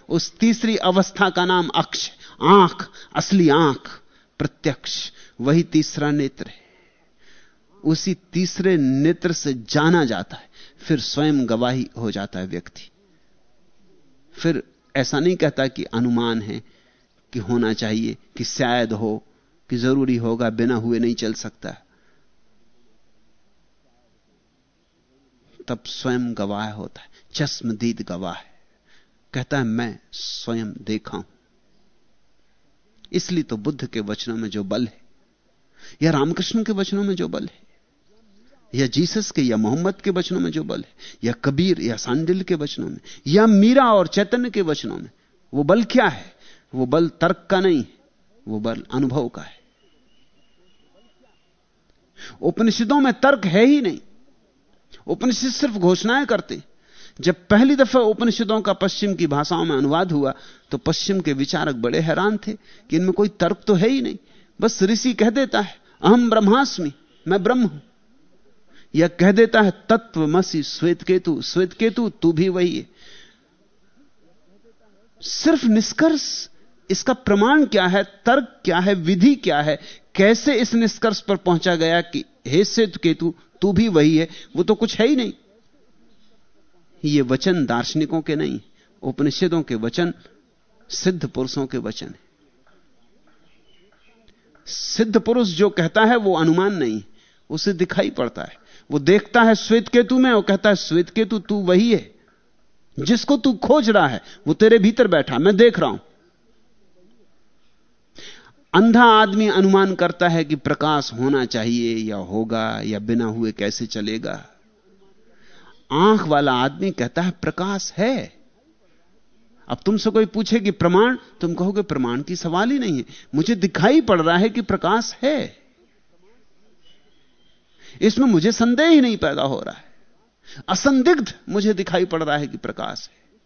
उस तीसरी अवस्था का नाम अक्ष, आँख, असली आँख, प्रत्यक्ष, वही तीसरा नेत्र है। उसी तीसरे नेत्र से जाना जाता है, फिर स्वयं गवाही हो जाता है व्यक्ति। फिर ऐसा नहीं कहता कि अनुमान है कि होना चाहिए, कि शायद हो, कि ज़रूरी होगा, बिना हुए नहीं चल सकता। तब स्वयं गवाह होता है। चश्मदीद गवाह है। कहता है, मैं स्वयं देखा हूँ। इसलिए तो बुद्ध के वचनों में जो बल है, या रामकृष्ण के वचनों में जो बल है, या जीसस के, या मोहम्मद के वचनों में जो बल है, या कबीर, या सांडिल के वचनों में, या मीरा और चैतन्य के वचनों में, वो बल क्या है? वो बल तर्क का नहीं वो बल अनुभव का है। उपनिषदों में तर्क है ही नहीं। उपनिषद सिर्फ़ घोषणाएँ करते जब पहली दफ़ा उपनिषदों का पश्चिम की भाषाओं में अनुवाद हुआ तो पश्चिम के विचारक बड़े हैरान थे कि इनमें कोई तर्क तो है ही नहीं। बस ऋषि कह देता है अहम ब्रह्मास्मि, मैं ब्रह्म हूँ। या कह देता है तत्व मसी श्वेत केतु श्वेत केतु तू भी वही है। सिर्फ़ निष्कर्ष, इसका प्रमाण क्या है, तर्क क्या है, विधि क्या है, कैसे इस निष्कर्ष पर पहुँचा गया कि हे श्वेत केतु तू भी वही है, वो तो कुछ है ही नहीं। ये वचन दार्शनिकों के नहीं, उपनिषदों के वचन, सिद्ध पुरुषों के वचन है। सिद्ध पुरुष जो कहता है, वो अनुमान नहीं, उसे दिखाई पड़ता है। वो देखता है, श्वेत केतु में, और कहता है, श्वेत केतु, तू वही है। जिसको तू खोज रहा है, वो तेरे भीतर बैठा मैं देख रहा हूँ। अंधा आदमी अनुमान करता है कि प्रकाश होना चाहिए या होगा या बिना हुए कैसे चलेगा। आँख वाला आदमी कहता है, प्रकाश है। अब तुमसे कोई पूछे कि प्रमाण? तुम कहोगे, प्रमाण की सवाल ही नहीं है। मुझे दिखाई पड़ रहा है कि प्रकाश है। इसमें मुझे संदेह ही नहीं पैदा हो रहा है। असंदिग्ध मुझे दिखाई पड़ रहा है कि प्रकाश है।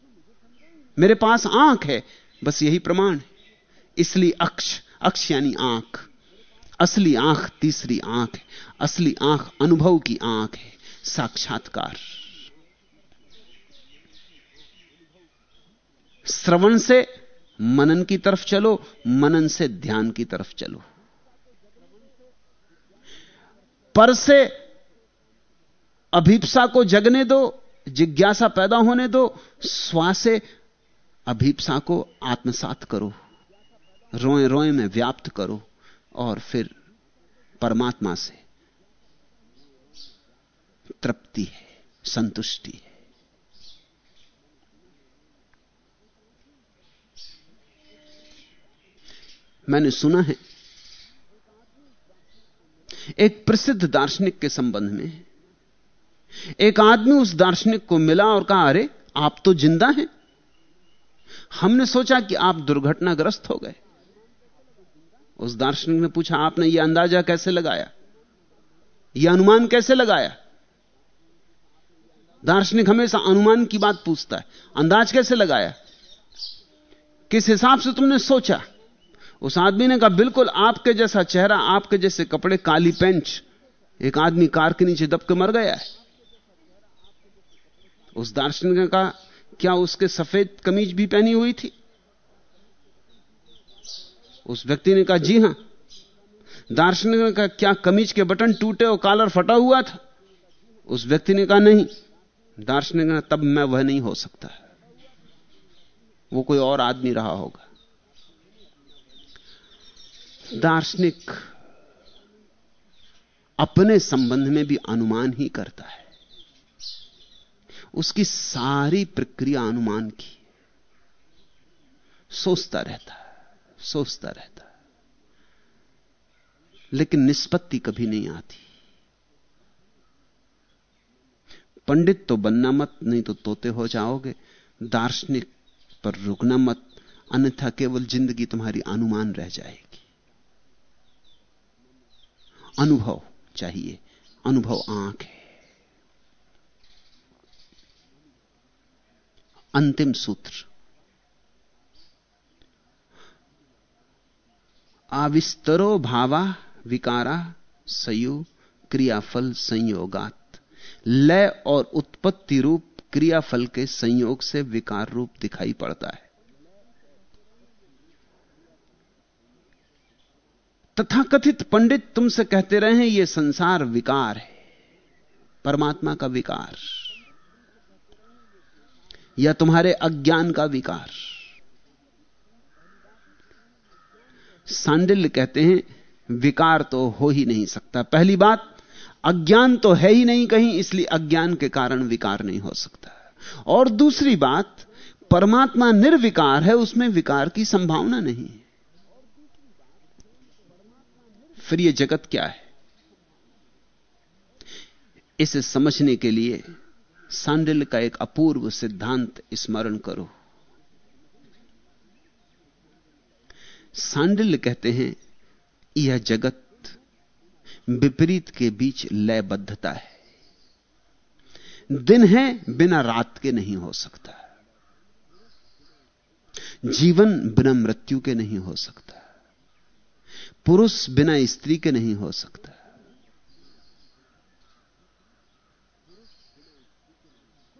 मेरे पास आँख है, बस यही प्रमाण है। इसलिए अक्ष अक्ष यानी आँख। असली आँख तीसरी आँख है। असली आँख अनुभव की आँख है, साक्षात्कार। श्रवण से मनन की तरफ़ चलो, मनन से ध्यान की तरफ़ चलो। पर से अभीपसा को जगने दो, जिज्ञासा पैदा होने दो श्वास से अभीपसा को आत्मसात करो। रोए रोए में व्याप्त करो और फिर परमात्मा से तृप्ति है, संतुष्टि है। मैंने सुना है। एक प्रसिद्ध दार्शनिक के संबंध में, एक आदमी उस दार्शनिक को मिला और कहा, अरे, आप तो ज़िंदा हैं। हमने सोचा कि आप दुर्घटनाग्रस्त हो गए। उस दार्शनिक ने पूछा, आपने यह अंदाज़ा कैसे लगाया? यह अनुमान कैसे लगाया? दार्शनिक हमेशा अनुमान की बात पूछता है। अंदाज कैसे लगाया? किस हिसाब से तुमने सोचा? उस आदमी ने कहा, बिल्कुल आपके जैसा चेहरा, आपके जैसे कपड़े, काली पेंच, एक आदमी कार के नीचे दब के मर गया है। उस दार्शनिक ने कहा, क्या उसके सफ़ेद कमीज भी पहनी हुई थी? उस व्यक्ति ने कहा, जी हाँ। दार्शनिक ने कहा, क्या कमीज के बटन टूटे और कॉलर फटा हुआ था? उस व्यक्ति ने कहा, नहीं। दार्शनिक ने तब मैं वह नहीं हो सकता। वो कोई और आदमी रहा होगा। दार्शनिक अपने संबंध में भी अनुमान ही करता है। उसकी सारी प्रक्रिया अनुमान की। सोचता रहता है, सोचता रहता है। लेकिन निष्पत्ति कभी नहीं आती। पंडित तो बनना मत, नहीं तो तोते हो जाओगे। दार्शनिक पर रुकना मत, अन्यथा केवल ज़िंदगी तुम्हारी अनुमान रह जाएगी। अनुभव चाहिए। अनुभव आँख है। अंतिम सूत्र। आविस्तरो भावा विकारा सयु क्रियाफल संयोगात। लय और उत्पत्ति रूप क्रियाफल के संयोग से विकार रूप दिखाई पड़ता है। तथाकथित पंडित तुमसे कहते रहे ये संसार विकार है। परमात्मा का विकार। या तुम्हारे अज्ञान का विकार। सांडिल्य कहते हैं, विकार तो हो ही नहीं सकता। पहली बात, अज्ञान तो है ही नहीं कहीं, इसलिए अज्ञान के कारण विकार नहीं हो सकता। और दूसरी बात, परमात्मा निर्विकार है, उसमें विकार की संभावना नहीं फिर यह जगत क्या है? इसे समझने के लिए सांडिल का एक अपूर्व सिद्धांत स्मरण करो। सांडिल्य कहते हैं, यह जगत विपरीत के बीच लयबद्धता है। दिन है, बिना रात के नहीं हो सकता। जीवन बिना मृत्यु के नहीं हो सकता। पुरुष बिना स्त्री के नहीं हो सकता।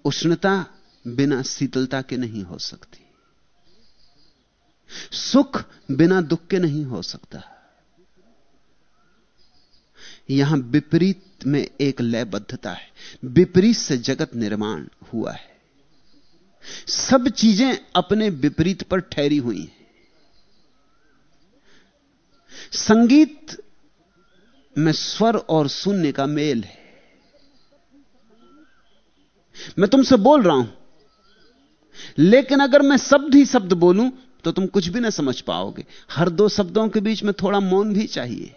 उष्णता बिना शीतलता के नहीं हो सकती। सुख बिना दुख के नहीं हो सकता। यहाँ विपरीत में एक लयबद्धता है। विपरीत से जगत निर्माण हुआ है। सब चीज़ें अपने विपरीत पर ठहरी हुई हैं। संगीत में स्वर और शून्य का मेल है। मैं तुमसे बोल रहा हूँ, लेकिन अगर मैं शब्द ही शब्द बोलूँ तो तुम कुछ भी ना समझ पाओगे। हर दो शब्दों के बीच में थोड़ा मौन भी चाहिए।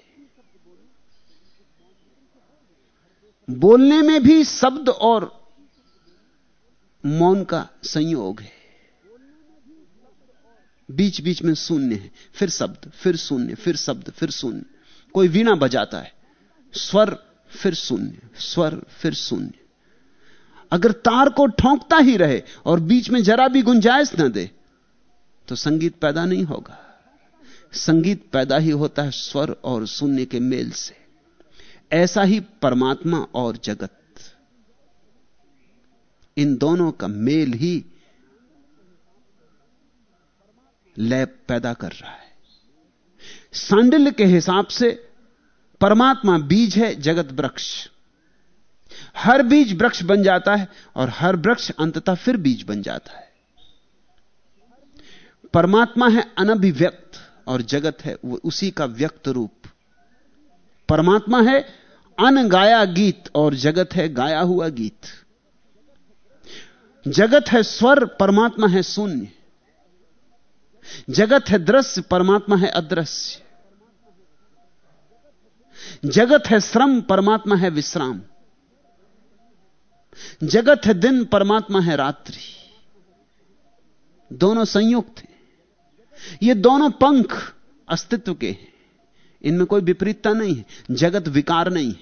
बोलने में भी शब्द और मौन का संयोग है। बीच बीच में शून्य है, फिर शब्द, फिर शून्य, फिर शब्द, फिर शून्य। कोई वीणा बजाता है, स्वर, फिर शून्य, स्वर, फिर शून्य। अगर तार को ठोंकता ही रहे और बीच में जरा भी गुंजाइश न दे तो संगीत पैदा नहीं होगा। संगीत पैदा ही होता है स्वर और शून्य के मेल से। ऐसा ही परमात्मा और जगत। इन दोनों का मेल ही लय पैदा कर रहा है। सांडिल्य के हिसाब से परमात्मा बीज है जगत वृक्ष। हर बीज वृक्ष बन जाता है और हर वृक्ष अंततः फिर बीज बन जाता है। परमात्मा है अनभिव्यक्त और जगत है वो उसी का व्यक्त रूप। परमात्मा है अनगाया गीत और जगत है गाया हुआ गीत। जगत है स्वर, परमात्मा है शून्य। जगत है दृश्य, परमात्मा है अदृश्य। जगत है श्रम, परमात्मा है विश्राम। जगत है दिन, परमात्मा है रात्रि। दोनों संयुक्त हैं। ये दोनों पंख अस्तित्व के हैं। इनमें कोई विपरीतता नहीं है। जगत विकार नहीं है।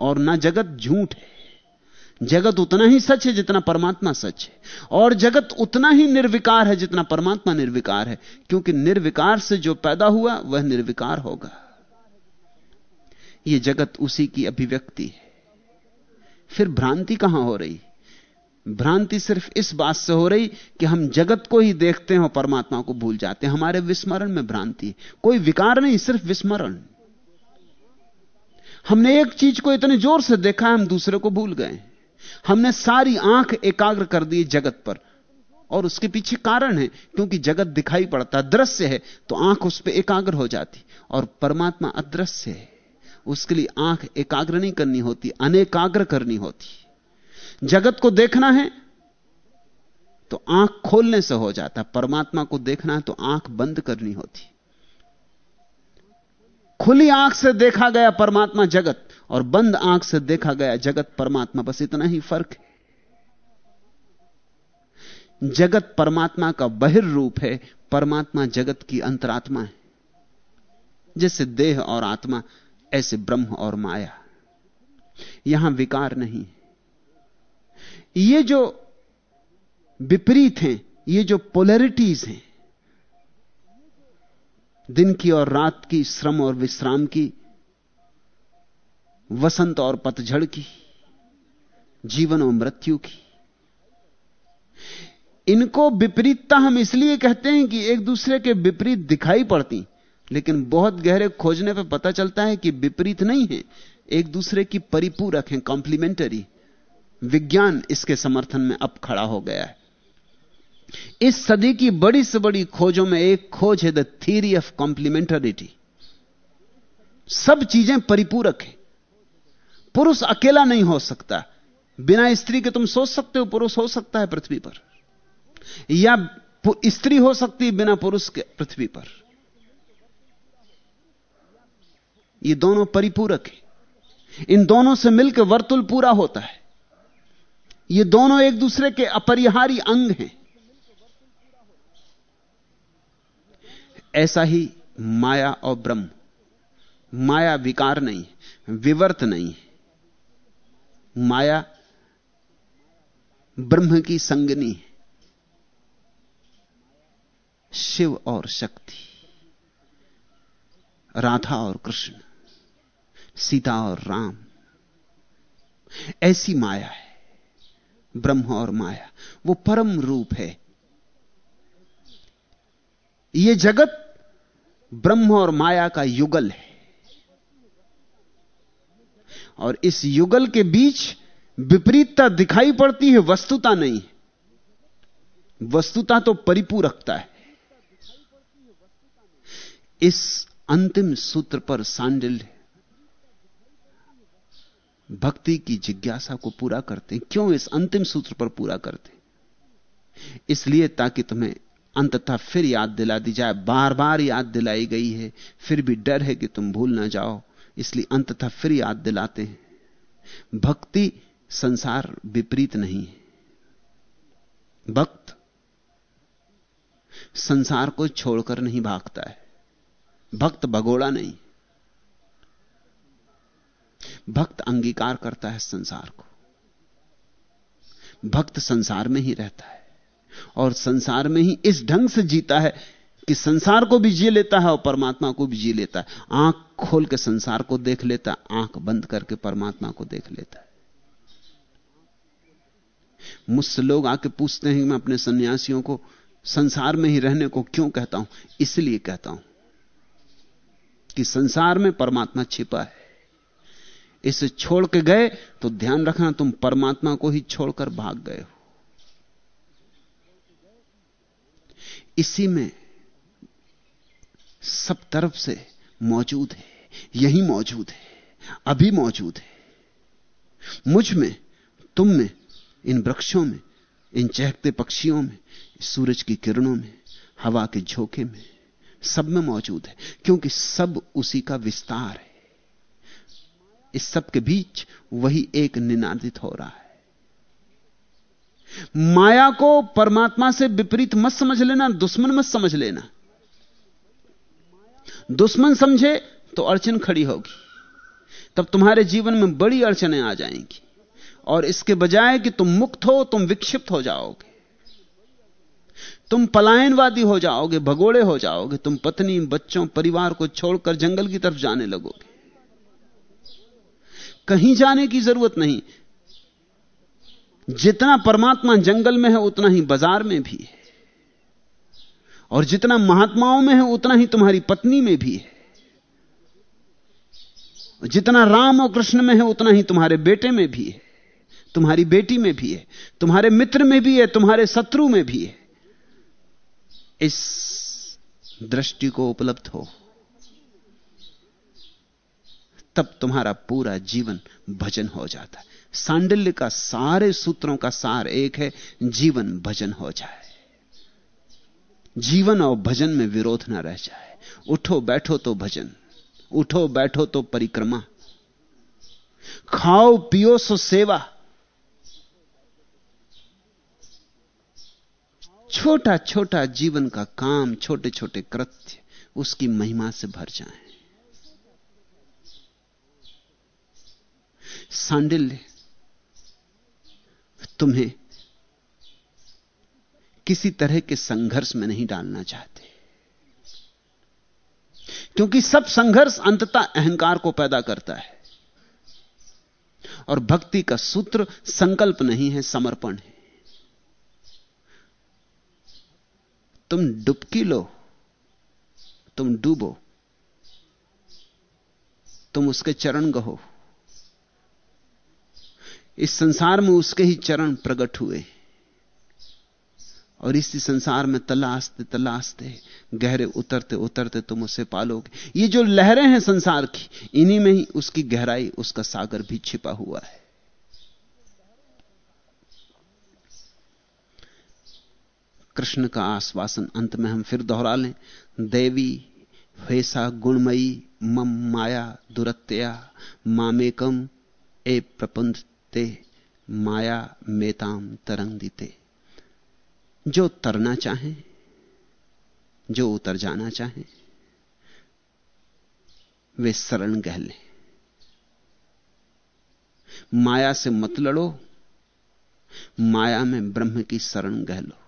और ना जगत झूठ है। जगत उतना ही सच है जितना परमात्मा सच है। और जगत उतना ही निर्विकार है जितना परमात्मा निर्विकार है, क्योंकि निर्विकार से जो पैदा हुआ, वह निर्विकार होगा। यह जगत उसी की अभिव्यक्ति है। फिर भ्रांति कहाँ हो रही? भ्रांति सिर्फ़ इस बात से हो रही कि हम जगत को ही देखते हैं और परमात्मा को भूल जाते हैं। हमारे विस्मरण में भ्रांति कोई विकार नहीं, सिर्फ़ विस्मरण। हमने एक चीज़ को इतने ज़ोर से देखा हम दूसरे को भूल गए हमने सारी आँख एकाग्र कर दी जगत पर। और उसके पीछे कारण है, क्योंकि जगत दिखाई पड़ता, दृश्य है तो आँख उस पर एकाग्र हो जाती। और परमात्मा अदृश्य है। उसके लिए आँख एकाग्र नहीं करनी होती, अनेकाग्र करनी होती। जगत को देखना है तो आँख खोलने से हो जाता। परमात्मा को देखना है तो आँख बंद करनी होती। खुली आँख से देखा गया परमात्मा जगत और बंद आँख से देखा गया जगत परमात्मा, बस इतना ही फ़र्क है। जगत परमात्मा का बहिर रूप है, परमात्मा जगत की अंतरात्मा है, जैसे देह और आत्मा, ऐसे ब्रह्म और माया। यहाँ विकार नहीं ये जो विपरीत हैं, ये जो पोलैरिटीज हैं, दिन की और रात की, श्रम और विश्राम की वसंत और पतझड़ की, जीवन और मृत्यु की। इनको विपरीतता हम इसलिए कहते हैं कि एक दूसरे के विपरीत दिखाई पड़ती, लेकिन बहुत गहरे खोजने पर पता चलता है कि विपरीत नहीं है, एक दूसरे की परिपूरक है कॉम्प्लीमेंटरी विज्ञान इसके समर्थन में अब खड़ा हो गया है। इस सदी की बड़ी से बड़ी खोजों में एक खोज है द थ्योरी ऑफ़ कॉम्प्लीमेंटरिटी सब चीज़ें परिपूरक है। पुरुष अकेला नहीं हो सकता। बिना स्त्री के तुम सोच सकते हो, पुरुष हो सकता है पृथ्वी पर। या स्त्री हो सकती है बिना पुरुष के पृथ्वी पर। ये दोनों परिपूरक हैं। इन दोनों से मिलकर वर्तुल पूरा होता है। ये दोनों एक दूसरे के अपरिहारी अंग हैं। ऐसा ही माया और ब्रह्म। माया विकार नहीं, विवर्त नहीं। माया ब्रह्म की संगनी है। शिव और शक्ति, राधा और कृष्ण, सीता और राम, ऐसी माया है, ब्रह्म और माया, वो परम रूप है। ये जगत ब्रह्म और माया का युगल है। और इस युगल के बीच विपरीतता दिखाई पड़ती है, वस्तुता नहीं वस्तुता तो परिपूरकता है। इस अंतिम सूत्र पर सांडिल्य भक्ति की जिज्ञासा को पूरा करते हैं। क्यों इस अंतिम सूत्र पर पूरा करते इसलिए ताकि तुम्हें अंततः फिर याद दिला दी जाए। बार बार याद दिलाई गई है, फिर भी डर है कि तुम भूल ना जाओ। इसलिए अंततः फिर याद दिलाते हैं। भक्ति संसार विपरीत नहीं है। भक्त संसार को छोड़कर नहीं भागता है। भक्त भगोड़ा नहीं। भक्त अंगीकार करता है संसार को। भक्त संसार में ही रहता है और संसार में ही इस ढंग से जीता है कि संसार को भी जी लेता है और परमात्मा को भी जी लेता है। आँख खोल के संसार को देख लेता आँख बंद करके परमात्मा को देख लेता है। मुझसे लोग आके पूछते हैं कि मैं अपने सन्यासियों को संसार में ही रहने को क्यों कहता हूँ? इसलिए कहता हूँ कि संसार में परमात्मा छिपा है। इसे छोड़ के गए तो ध्यान रखना, तुम परमात्मा को ही छोड़कर भाग गए हो। इसी में सब तरफ़ से मौजूद है, यही मौजूद है, अभी मौजूद है। मुझमें, तुम में, इन वृक्षों में, इन चहकते पक्षियों में, सूरज की किरणों में, हवा के झोंके में, सब में मौजूद है, क्योंकि सब उसी का विस्तार है। इस सब के बीच वही एक निनादित हो रहा है। माया को परमात्मा से विपरीत मत समझ लेना, दुश्मन मत समझ लेना। दुश्मन समझे तो अड़चन खड़ी होगी। तब तुम्हारे जीवन में बड़ी अड़चने आ जाएँगी। और इसके बजाय कि तुम मुक्त हो, तुम विक्षिप्त हो जाओगे। तुम पलायनवादी हो जाओगे, भगोड़े हो जाओगे। तुम पत्नी, बच्चों, परिवार को छोड़कर जंगल की तरफ़ जाने लगोगे। कहीं जाने की ज़रूरत नहीं। जितना परमात्मा जंगल में है, उतना ही बाज़ार में भी है। और जितना महात्माओं में है, उतना ही तुम्हारी पत्नी में भी है। जितना राम और कृष्ण में है, उतना ही तुम्हारे बेटे में भी है। तुम्हारी बेटी में भी है। तुम्हारे मित्र में भी है, तुम्हारे शत्रु में भी है। इस दृष्टि को उपलब्ध हो। तब तुम्हारा पूरा जीवन भजन हो जाता है। सांडल्य का सारे सूत्रों का सार एक है, जीवन भजन हो जाए। जीवन और भजन में विरोध ना रह जाए। उठो, बैठो तो भजन। उठो, बैठो तो परिक्रमा। खाओ, पियो सो सेवा। छोटा छोटा जीवन का काम छोटे छोटे कृत्य, उसकी महिमा से भर जाए। सांडिल्य, तुम्हें किसी तरह के संघर्ष में नहीं डालना चाहते। क्योंकि सब संघर्ष अंततः अहंकार को पैदा करता है। और भक्ति का सूत्र संकल्प नहीं है, समर्पण है। तुम डुबकी लो, तुम डूबो, तुम उसके चरण गहो। इस संसार में उसके ही चरण प्रकट हुए और इसी संसार में तलाशते तलाशते गहरे उतरते उतरते तुम उसे पालोगे। ये जो लहरें हैं संसार की, इन्हीं में ही उसकी गहराई, उसका सागर भी छिपा हुआ है। कृष्ण का आश्वासन अंत में हम फिर दोहरा लें। देवी, फेसा, गुणमयी, मम, माया, दुरत्या, मामेकम, ए प्रपंचते माया, मेताम, तरंगिते। जो तरना चाहे, जो उतर जाना चाहे, वे शरण गह लें माया से मत लड़ो, माया में ब्रह्म की शरण गह लो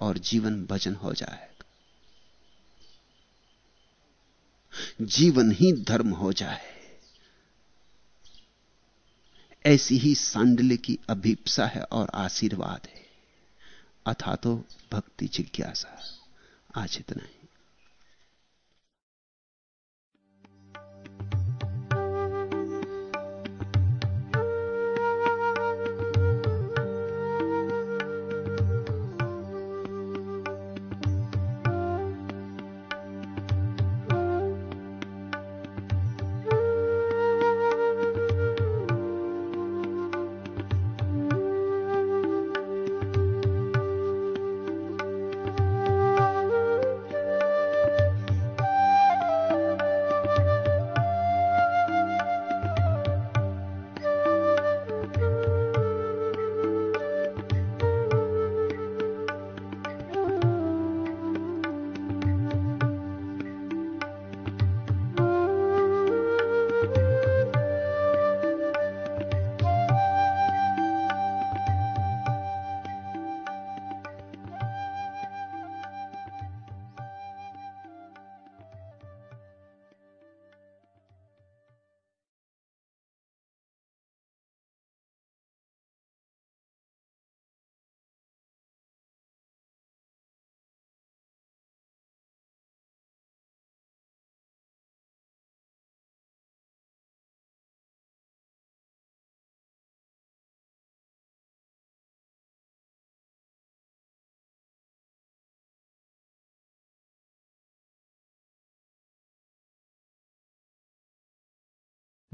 और जीवन भजन हो जाएगा। जीवन ही धर्म हो जाए। ऐसी ही सांडल्य की अभीपसा है और आशीर्वाद है। अथा तो भक्ति जिज्ञासा। आज इतना ही।